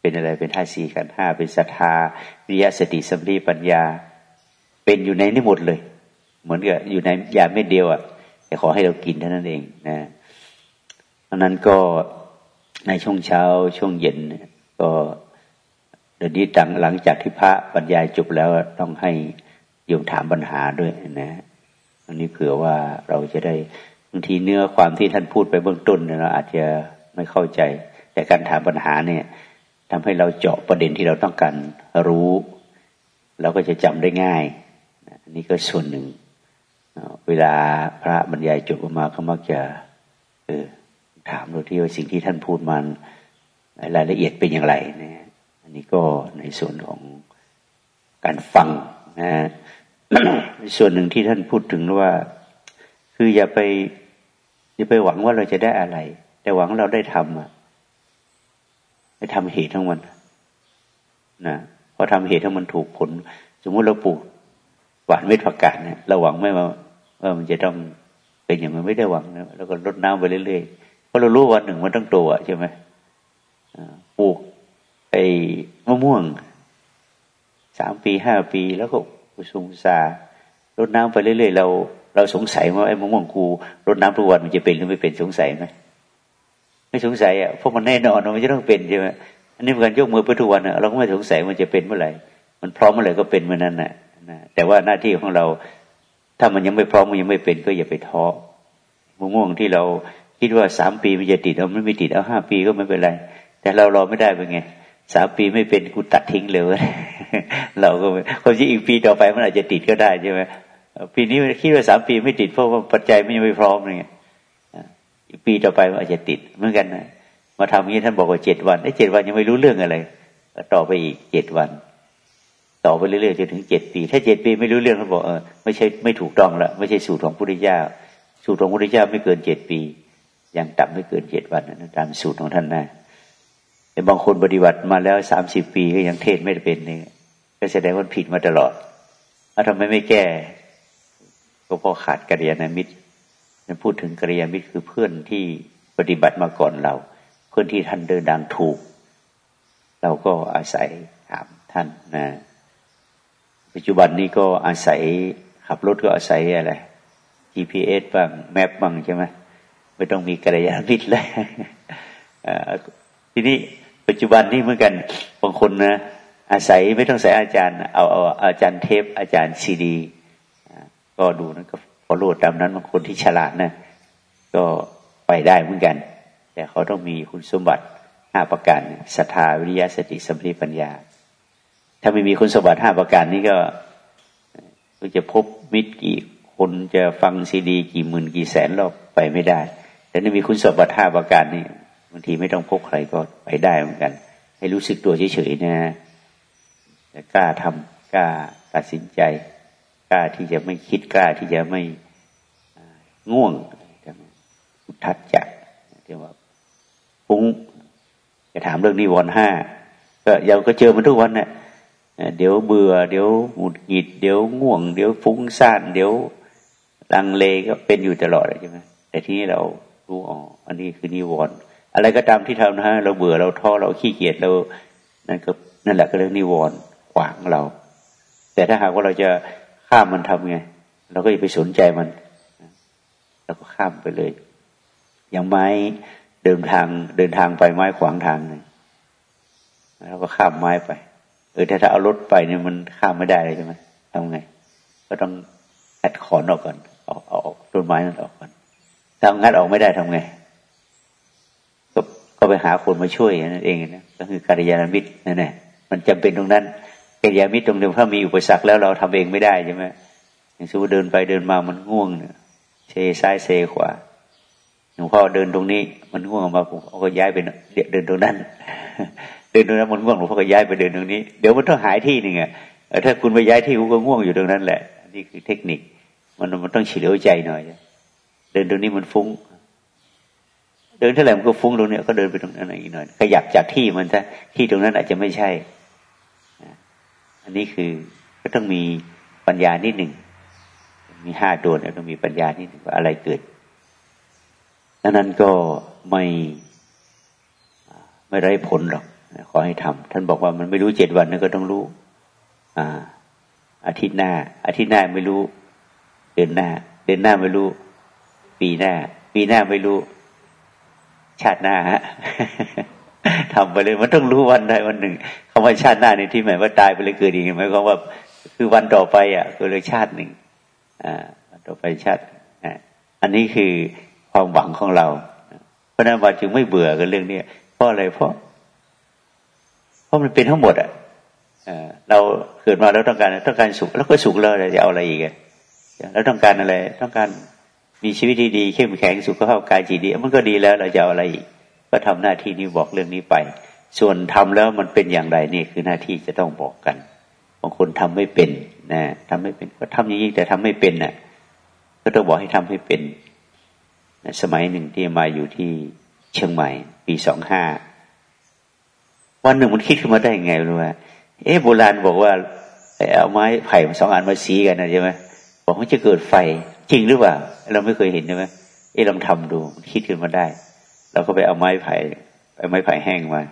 เป็นอะไรเป็นห้าสีขันห้าเป็นศรัทธาวิยสติสัมปปัญญา เป็นอยู่ในนี่หมดเลย เหมือนกับอยู่ในยาเม็ดเดียวอะแต่ขอให้เรากินเท่านั้นเองนะเพราะนั้นก็ในช่วงเช้าช่วงเย็นก็เดี๋ยวนี้ตังหลังจากที่พระบรรยายจบแล้วต้องให้โยมถามปัญหาด้วยนะอันนี้เผื่อว่าเราจะได้บางทีเนื้อความที่ท่านพูดไปเบื้องต้นเราอาจจะไม่เข้าใจ แต่การถามปัญหาเนี่ยทำให้เราเจาะประเด็นที่เราต้องการรู้ เราก็จะจำได้ง่ายอันนี้ก็ส่วนหนึ่ง เวลาพระบรรยายจบออกมาเขามักจะเออถามดูที่ว่าสิ่งที่ท่านพูดมันรายละเอียดเป็นอย่างไรนี่ยอันนี้ก็ในส่วนของการฟังนะส่วนหนึ่งที่ท่านพูดถึงว่า คืออย่าไปอย่าไปหวังว่าเราจะได้อะไร แต่หวังเราได้ทำอะ ไปทำเหตุทั้งมันนะพอทำเหตุทั้งมันถูกผล สมมุติเราปลูกหวานเม็ดผักกาดเนี่ยเราหวังไม่ว่าว่ามันจะต้องเป็นอย่างมันไม่ได้หวังนะแล้วก็ลดน้ำไปเรื่อยๆเพราะเรารู้วันหนึ่งมันต้องโตอะใช่ไหมปลูกไอ้มะม่วงสามปีห้าปีแล้วก็กุสุงซารดน้ำไปเรื่อยๆเราเราสงสัยว่าไอ้มะม่วงกูรดน้ำทุกวันมันจะเป็นหรือไม่เป็นสงสัยไหม ไม่สงสัยอะเพราะมันแน่นอนมันจะต้องเป็นใช่ไหมอันนี้การยกมือไปทุกวันเราก็ไม่สงสัยมันจะเป็นเมื่อไหร่มันพร้อมเมื่อไหร่ก็เป็นเมื่อนั้นน่ะแต่ว่าหน้าที่ของเรา ถ้ามันยังไม่พร้อมมันยังไม่เป็นก็อย่าไปท้อมะม่วงที่เราคิดว่าสามปีมันจะติดเอาไม่ไม่ติดเอาห้าปีก็ไม่เป็นไร แต่เรารอไม่ได้เป็นไงสามปีไม่เป็นกูตัดทิ้งเลยเราก็ความจริงอีกปีต่อไปมันอาจจะติดก็ได้ใช่ไหมปีนี้คิดว่าสามปีไม่ติดเพราะว่าปัจจัยมันยังไม่พร้อมเลย อีกปีต่อไปมันอาจจะติดเหมือนกันนะมาทำอย่างนี้ท่านบอกว่าเจ็ดวันไอ้เจ็ดวันยังไม่รู้เรื่องอะไรต่อไปอีกเจ็ดวัน ต่อไปเรื่อยๆจนถึงเจ็ดปี ถ้าเจ็ดปีไม่รู้เรื่องท่านบอกเออไม่ใช่ไม่ถูกต้องละไม่ใช่สูตรของพุทธเจ้า สูตรของพุทธเจ้าไม่เกินเจ็ดปี ยังต่ำไม่เกินเจ็ดวันนะตามสูตรของท่านนะแต่บางคนปฏิบัติมาแล้วสามสิบปีก็ยังเทศไม่เป็นเนี่ยก็แสดงว่าผิดมาตลอดแล้วทำไมไม่แก้ก็เพราะขาดกัลยาณมิตร นันพูดถึงกัลยามิตรคือเพื่อนที่ปฏิบัติมาก่อนเรา เพื่อนที่ท่านเดินดังถูก เราก็อาศัยถามท่านนะปัจจุบันนี้ก็อาศัยขับรถก็อาศัยอะไร GPS บ้างแมปบ้างใช่ไหมไม่ต้องมีกัลยามิตรเลยทีนี้ปัจจุบันนี่เหมือนกันบางคนนะอาศัยไม่ต้องใส่อาจารย์ เอาเอาอาจารย์เทปอาจารย์ซีดี ก็ดูนั้นก็ พอรู้ตามนั้นบางคนที่ฉลาดนะก็ไปได้เหมือนกัน แต่เขาต้องมีคุณสมบัติห้าประการศรัทธาวิริยะสติสัมปชัญปัญญา ถ้าไม่มีคุณสมบัติห้าประการนี้ก็ก็จะพบมิตรกี่คนจะฟังซีดี กี่หมื่นกี่แสนรอบไปไม่ได้ แต่ถ้ามีคุณสมบัติห้าประการนี้บางทีไม่ต้องพบใครก็ไปได้เหมือนกัน ให้รู้สึกตัวเฉยๆนะกล้าทำกล้าตัดสินใจ กล้าที่จะไม่คิดกล้าที่จะไม่ง่วงทัดจะเรียกว่าฟุ้งจะถามเรื่องนิวรณ์ห้าก็เราก็เจอมันทุกวันนะ่ะเดี๋ยวเบื่อ เดี๋ยวหงุดหงิด เดี๋ยวง่วง เดี๋ยวฟุ้งซ่าน เดี๋ยวลังเลก็เป็นอยู่ตลอดใช่ไหมแต่ที่นี้เรารู้อ๋ออันนี้คือนิวรณ์อะไรก็ตามที่ทำนะฮะเราเบื่อเราท้อเราขี้เกียจเรานั่นก็นั่นแหละก็เรื่องนิวรณ์ขวางเรา แต่ถ้าหากว่าเราจะ ข้ามมันทำไง เราก็อย่าไปสนใจมันเราก็ข้ามไปเลย อย่างไม้เดินทางเดินทางไปไม้ขวางทางเลยเราก็ข้ามไม้ไปเออถ้าถ้าเอารถไปเนี่ยมันข้ามไม่ได้เลยใช่ไหมทำไง ก็ต้องอัดขอนออกก่อนออกออกต้นไม้นั้นออกก่อนถ้างัดออกไม่ได้ทำไง ก็ก็ไปหาคนมาช่วยนั่นเองนะก็คือกัลยาณมิตรนั่นแหละมันจำเป็นตรงนั้น กัลยามิตรตรงเดิมถ้ามีอุปสรรคแล้วเราทำเองไม่ได้ใช่ไหมอย่างสมมติเดินไปเดินมามันง่วงเนี่ยเซซ้ายเซขวาหลวงพ่อเดินตรงนี้มันง่วงออกมาผมก็ย้ายไปเดินตรงนั้น เดินตรงนั้นมันง่วงหลวงพ่อก็ย้ายไปเดินตรงนี้ เดี๋ยวมันต้องหายที่หนึ่งอะถ้าคุณไปย้ายที่คุณก็ง่วงอยู่ตรงนั้นแหละ นี่คือเทคนิค มันมันต้องเฉลียวใจหน่อยเดินตรงนี้มันฟุ้ง เดินเท่าไหร่มันก็ฟุ้งตรงนี้ก็เดินไปตรงนั้นอีกหน่อยขยับจากที่มันถ้าที่ตรงนั้นอาจจะไม่ใช่ อันนี้คือก็ต้องมีปัญญานิดหนึ่ง มีห้าตัวเนี่ยต้องมีปัญญานิดหนึ่งว่าอะไรเกิดดังนั้นก็ไม่ไม่ได้ผลหรอกขอให้ทำท่านบอกว่ามันไม่รู้เจ็ดวันนั้นก็ต้องรู้ อ่า อาทิตย์หน้า อาทิตย์หน้าไม่รู้ เดือนหน้า เดือนหน้าไม่รู้ ปีหน้า ปีหน้าไม่รู้ ชาติหน้าฮะ ทำไปเลยมันต้องรู้วันใดวันหนึ่งคำว่าชาติหน้าในที่หมายว่าตายไปเลยเกิดอีกหมายความว่า คือวันต่อไปอะคือเลยชาติหนึ่งอ่าต่อไปชาติอ่าอันนี้คือความหวังของเรา เพราะนั้นว่าจึงไม่เบื่อกับเรื่องนี้เพราะอะไรเพราะ เพราะมันเป็นทั้งหมดอะเราเกิดมาแล้วต้องการต้องการสุข แล้วก็สุขแล้วจะเอาอะไรอีกแล้วต้องการอะไร ต้องการมีชีวิตที่ดีเข้มแข็งสุขภาพกายจิตดี มันก็ดีแล้วเราจะเอาอะไรอีก ก็ทำหน้าที่นี้บอกเรื่องนี้ไป ส่วนทำแล้วมันเป็นอย่างไรนี่คือหน้าที่จะต้องบอกกันบางคนทำไม่เป็นนะทำไม่เป็นก็ทำอย่างนี้แต่ทำไม่เป็นน่ะ ก็ต้องบอกให้ทำให้เป็นสมัยหนึ่งที่มาอยู่ที่เชียงใหม่ ปีสองห้าวันหนึ่งมันคิดขึ้นมาได้ยังไงรู้ไหมเอ๊ะโบราณบอกว่าเอาไม้ไผ่สองอันมาสีกันนะใช่ไหมบอกว่าจะเกิดไฟจริงหรือเปล่า เราไม่เคยเห็นใช่ไหมเอ๊ะลองทำดูคิดขึ้นมาได้ เราก็ไปเอาไม้ไผ่เอาไม้ไผ่แห้งมา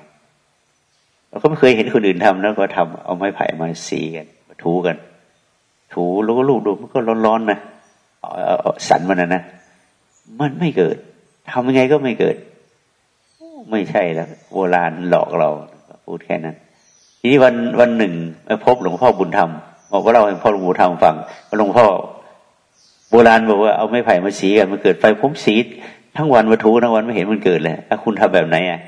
เราก็ไม่เคยเห็นคนอื่นทำแล้วก็ทำเอาไม้ไผ่มาสีกันมาถูกัน ถูแล้วก็ลูบดูมันก็ร้อนๆนะสันมันนะนะมันไม่เกิดทำยังไงก็ไม่เกิด ไม่ใช่แล้วโบราณหลอกเราพูดแค่นั้น ทีนี้วันวันหนึ่งไปพบหลวงพ่อบุญธรรมบอกว่าเราให้พ่อหลวงปู่ธรรมฟังหลวงพ่อโบราณบอกว่าเอาไม้ไผ่มาสีกันมันเกิดไฟผมสี ทั้งวันมาถูทั้งวันไม่เห็นมันเกิดเลยถ้าคุณทำแบบไหนอะ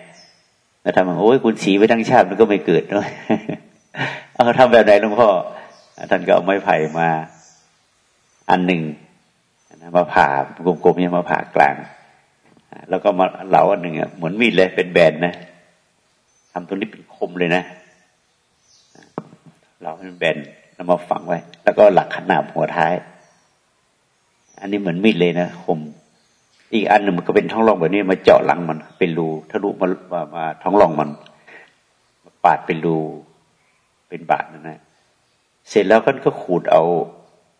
แล้วทำโอ้ยคุณสีไปทั้งชาติมันก็ไม่เกิดเนาะเอาทำแบบไหนหลวงพ่อท่านก็เอาไม้ไผ่มา อันหนึ่งมาผ่ากลมๆเนี่ยมาผ่ากลาง แล้วก็มาเหลาอันหนึ่งอะเหมือนมีดเลยเป็นแบนนะทำตรงนี้เป็นคมเลยนะเราเป็นแบนแล้วมาฝังไว้ แล้วก็หลักขนาบหัวท้าย อันนี้เหมือนมีดเลยนะคม อีกอันหนึ่งมันก็เป็นท้องร่องแบบนี้มาเจาะหลังมัน เป็นรูทะลุมามามาท้องร่องมันปาดเป็นรูเป็นบาดนั่นนะเสร็จแล้วก็ก็ขูดเอา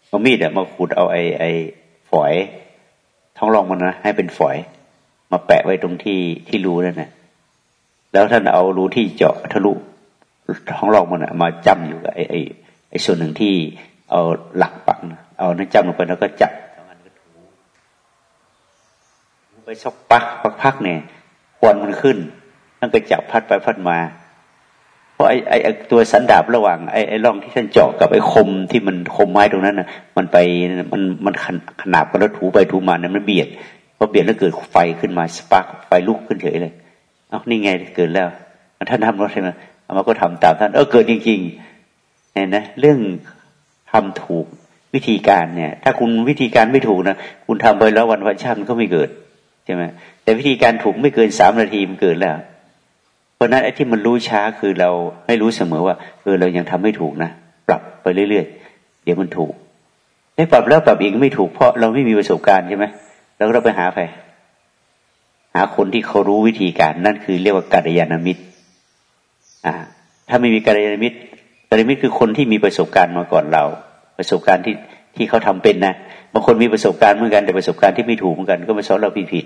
เอามีดอะมาขูดเอาไอไอฝอย ท้องร่องมันนะให้เป็นฝอย มาแปะไว้ตรงที่ที่รูนั่นนะแล้วท่านเอารูที่เจาะทะลุท้องร่องมันนะมาจ้ำอยู่กับไอไอไอส่วนหนึ่งที่เอาหลักปักนะเอานั้นจ้ำลงไปแล้วก็จับ ไปสักปักพักๆเนี่ยควันมันขึ้นท่านก็จับพัดไปพัดมา เพราะไอ้ไอ้ตัวสันดาประหว่างไอ้ไอ้ร่องที่ท่านเจาะกับไอ้คมที่มันคมไม้ตรงนั้นน่ะมันไปมันมันขนาบกันแล้วถูไปถูมาเนี่ยมันเบียดพอเบียดแล้วเกิดไฟขึ้นมา spark ไฟลุกขึ้นเฉยเลยเอ้านี่ไงเกิดแล้วท่านทำแล้วใช่ไหมเรามาก็ทำตามท่านเออเกิดจริงๆเห็นนะเรื่องทำถูกวิธีการเนี่ย ถ้าคุณวิธีการไม่ถูกนะคุณทำไปแล้ววันวันชาติมันก็ไม่เกิด ช่ไหมแต่วิธีการถูกไม่เกินสามนาทีมันเกิดแล้ว เพราะนั้นไอ้ที่มันรู้ช้าคือเราให้รู้เสมอว่าเออเรายังทำไม่ถูกนะปรับไปเรื่อยๆเดี๋ยวมันถูกได้ปรับแล้วปรับอีกไม่ถูกเพราะเราไม่มีประสบการณ์ใช่ไหมแล้วเราไปหาใครหาคนที่เขารู้วิธีการนั่นคือเรียกว่ากัลยาณมิตร อ่า ถ้าไม่มีกัลยาณมิตรกัลยาณมิตรคือคนที่มีประสบการณ์มาก่อนเรา ประสบการณ์ที่ที่เขาทำเป็นนะบางคนมีประสบการณ์เหมือนกันแต่ประสบการณ์ที่ไม่ถูกเหมือนกันก็มาสอนเราผิดผิด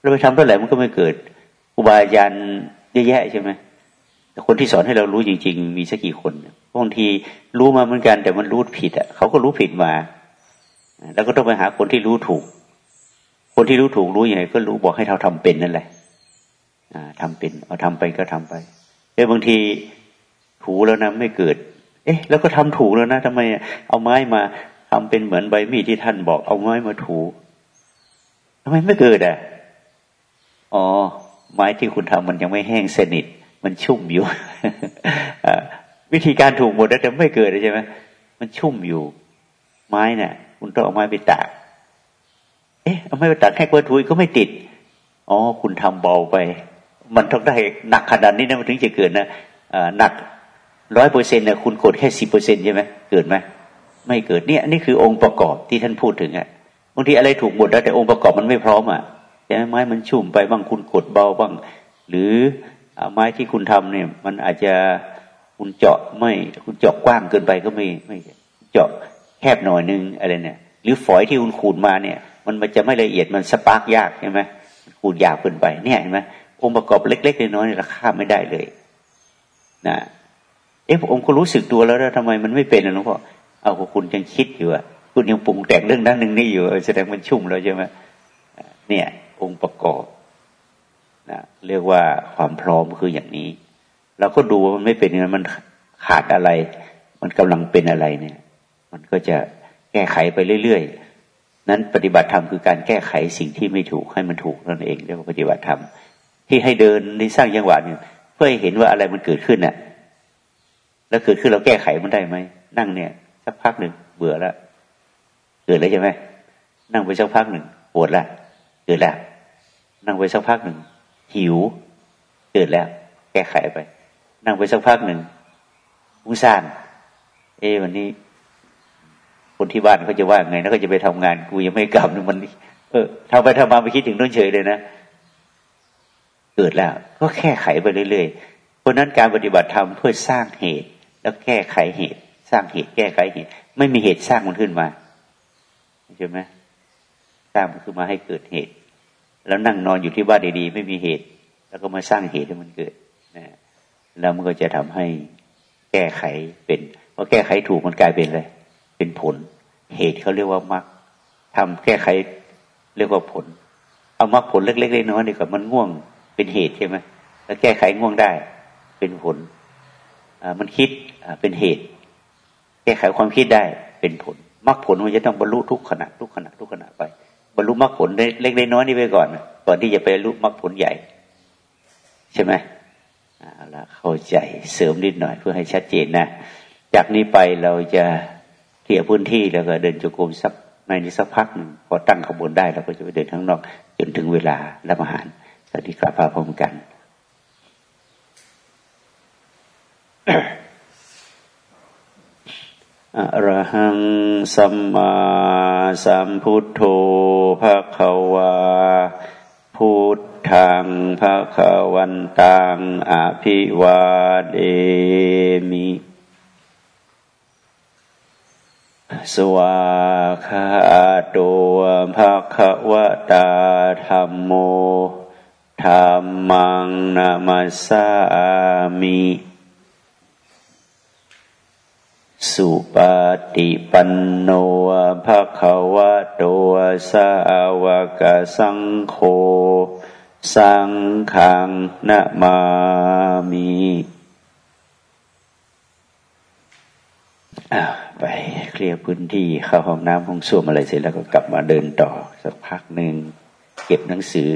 เราไปทำเท่าไหร่มันก็ไม่เกิดอุบายยานเยอะแยะใช่ไหมแต่คนที่สอนให้เรารู้จริง ๆ มีสักกี่คนบางทีรู้มาเหมือนกัน แต่มันรู้ผิดอะเขาก็รู้ผิดมา แล้วก็ต้องไปหาคนที่รู้ถูก คนที่รู้ถูกรู้ยังไงก็รู้บอกให้เราทำเป็นนั่นแหละทำเป็น เอาทำไปก็ทำไปเอ้บางทีถูแล้วนะไม่เกิด เอ๊ะ แล้วก็ทำถูกแล้วนะทำไมเอาไม้มาทำเป็นเหมือนใบมีดที่ท่านบอก เอาไม้มาถูทำไมไม่เกิดอะ อ๋อ ไม้ที่คุณทำมันยังไม่แห้งสนิท มันชุ่มอยู่วิธีการถูกหมดแต่ไม่เกิดใช่ไหมมันชุ่มอยู่ ไม้เนี่ยคุณต้องเอาไม้ไปตากเอ๊ะเอาไม้ไปตากแค่กระทุยก็ไม่ติด อ๋อ คุณทำเบาไป มันต้องได้หนักขนาดนี้นะมันถึงจะเกิดนะหนักร้อยเปอร์เซ็นต์เนี่ยคุณกดแค่สิบเปอร์เซ็นต์ใช่ไหมเกิดไหมไม่เกิดเนี่ยนี่คือองค์ประกอบที่ท่านพูดถึงอะบางทีอะไรถูกหมดแล้วแต่องค์ประกอบมันไม่พร้อมอะ ช่ไหมไม้มันชุ่มไปบ้างคุณกดเบาบ้าง หรือไม้ที่คุณทำเนี่ย มันอาจจะคุณเจาะไม่ คุณเจาะกว้างเกินไปก็ไม่ไม่เจาะแคบหน่อยนึงอะไรเนี่ย หรือฝอยที่คุณขูดมาเนี่ย มันมันจะไม่ละเอียดมันสปาร์กยากใช่ไหมขูดยากเกินไปเนี่ยเห็นไหมองค์ประกอบเล็กๆน้อยๆราคาไม่ได้เลยนะเอ๊ะผมก็รู้สึกตัวแล้วแล้วทำไมมันไม่เป็นหลวงพ่อเอาคุณยังคิดอยู่อะคุณยังปรุงแต่งเรื่องนั้นหนึ่งนี่อยู่แสดงมันชุ่มแล้วใช่ไหมเนี่ย องค์ประกอบนะเรียกว่าความพร้อมคืออย่างนี้เราก็ดูว่ามันไม่เป็นมันขาดอะไร มันกำลังเป็นอะไรเนี่ย มันก็จะแก้ไขไปเรื่อยๆ นั้นปฏิบัติธรรมคือการแก้ไขสิ่งที่ไม่ถูกให้มันถูกนั่นเองเรียกว่าปฏิบัติธรรมที่ให้เดินในสร้างจังหวะเนี่ยเพื่อให้เห็นว่าอะไรมันเกิดขึ้นน่ะ แล้วเกิดขึ้นเราแก้ไขมันได้ไหมนั่งเนี่ยสักพักหนึ่งเบื่อแล้วเกิดแล้วใช่ไหมนั่งไปสักพักหนึ่งปวดแล้วเกิดแล้ว นั่งไปสักพักหนึ่ง หิวเกิดแล้ว แก้ไขไป นั่งไปสักพักหนึ่งุ้งซ่าน เอวันนี้ คนที่บ้านเขาจะว่าไงแล้วก็จะไปทำงาน กูยังไม่กลับมันเออทำไปทำมาไปคิดถึงต้นเฉยเลยนะเกิดแล้ว ก็แก้ไขไปเรื่อยๆเพราะนั้นการปฏิบัติธรรมเพื่อสร้างเหตุ แล้วแก้ไขเหตุ สร้างเหตุแก้ไขเหตุ ไม่มีเหตุสร้างมันขึ้นมาใช่ไหมสร้างมันคือมาให้เกิดเหตุ แล้วนั่งนอนอยู่ที่บ้านดีๆ ไม่มีเหตุ แล้วก็มาสร้างเหตุให้มันเกิดนะแล้วมันก็จะทำให้แก้ไขเป็นพอแก้ไขถูกมันกลายเป็นอะไรเป็นผล เหตุเขาเรียกว่ามรรคทำแก้ไขเรียกว่าผล เอามรรคผลเล็กๆน้อยๆนี่ก็มันง่วงเป็นเหตุใช่ไหมแล้วแก้ไขง่วงได้ เป็นผลมันคิดเป็นเหตุ แก้ไขความคิดได้เป็นผลมรรคผลมันจะต้องบรรลุทุกขณะทุกขณะทุกขณะไป บรรลุมรรคผลเล็กๆน้อยนี่ไปก่อน ก่อนที่จะไปบรรลุมรรคผลใหญ่ ใช่ไหมเอาละเข้าใจเสริมนิดหน่อยเพื่อให้ชัดเจนนะ จากนี้ไปเราจะเที่ยพื้นที่แล้วก็เดินจุกรมสักในนี้สักพักหนึ่งพอตั้งขบวนได้เราก็จะไปเดินข้างนอกจนถึงเวลารับอาหารสวัสดีครับพาพร้อมกัน อรหังสัมมาสัมพุทโธภะคะวาพุทธังภะคะวันตังอภิวาเดมิ สวาคาโตภะคะวะตาธรรมโมธรรมังนามาสามิ สุปฏิปันโนภะคะวะโตสาวกสังโฆสังขังนามามิไปเคลียร์พื้นที่เข้าห้องน้ำห้องส้วมอะไรเสร็จแล้วก็กลับมาเดินต่อสักพักหนึ่งเก็บหนังสือ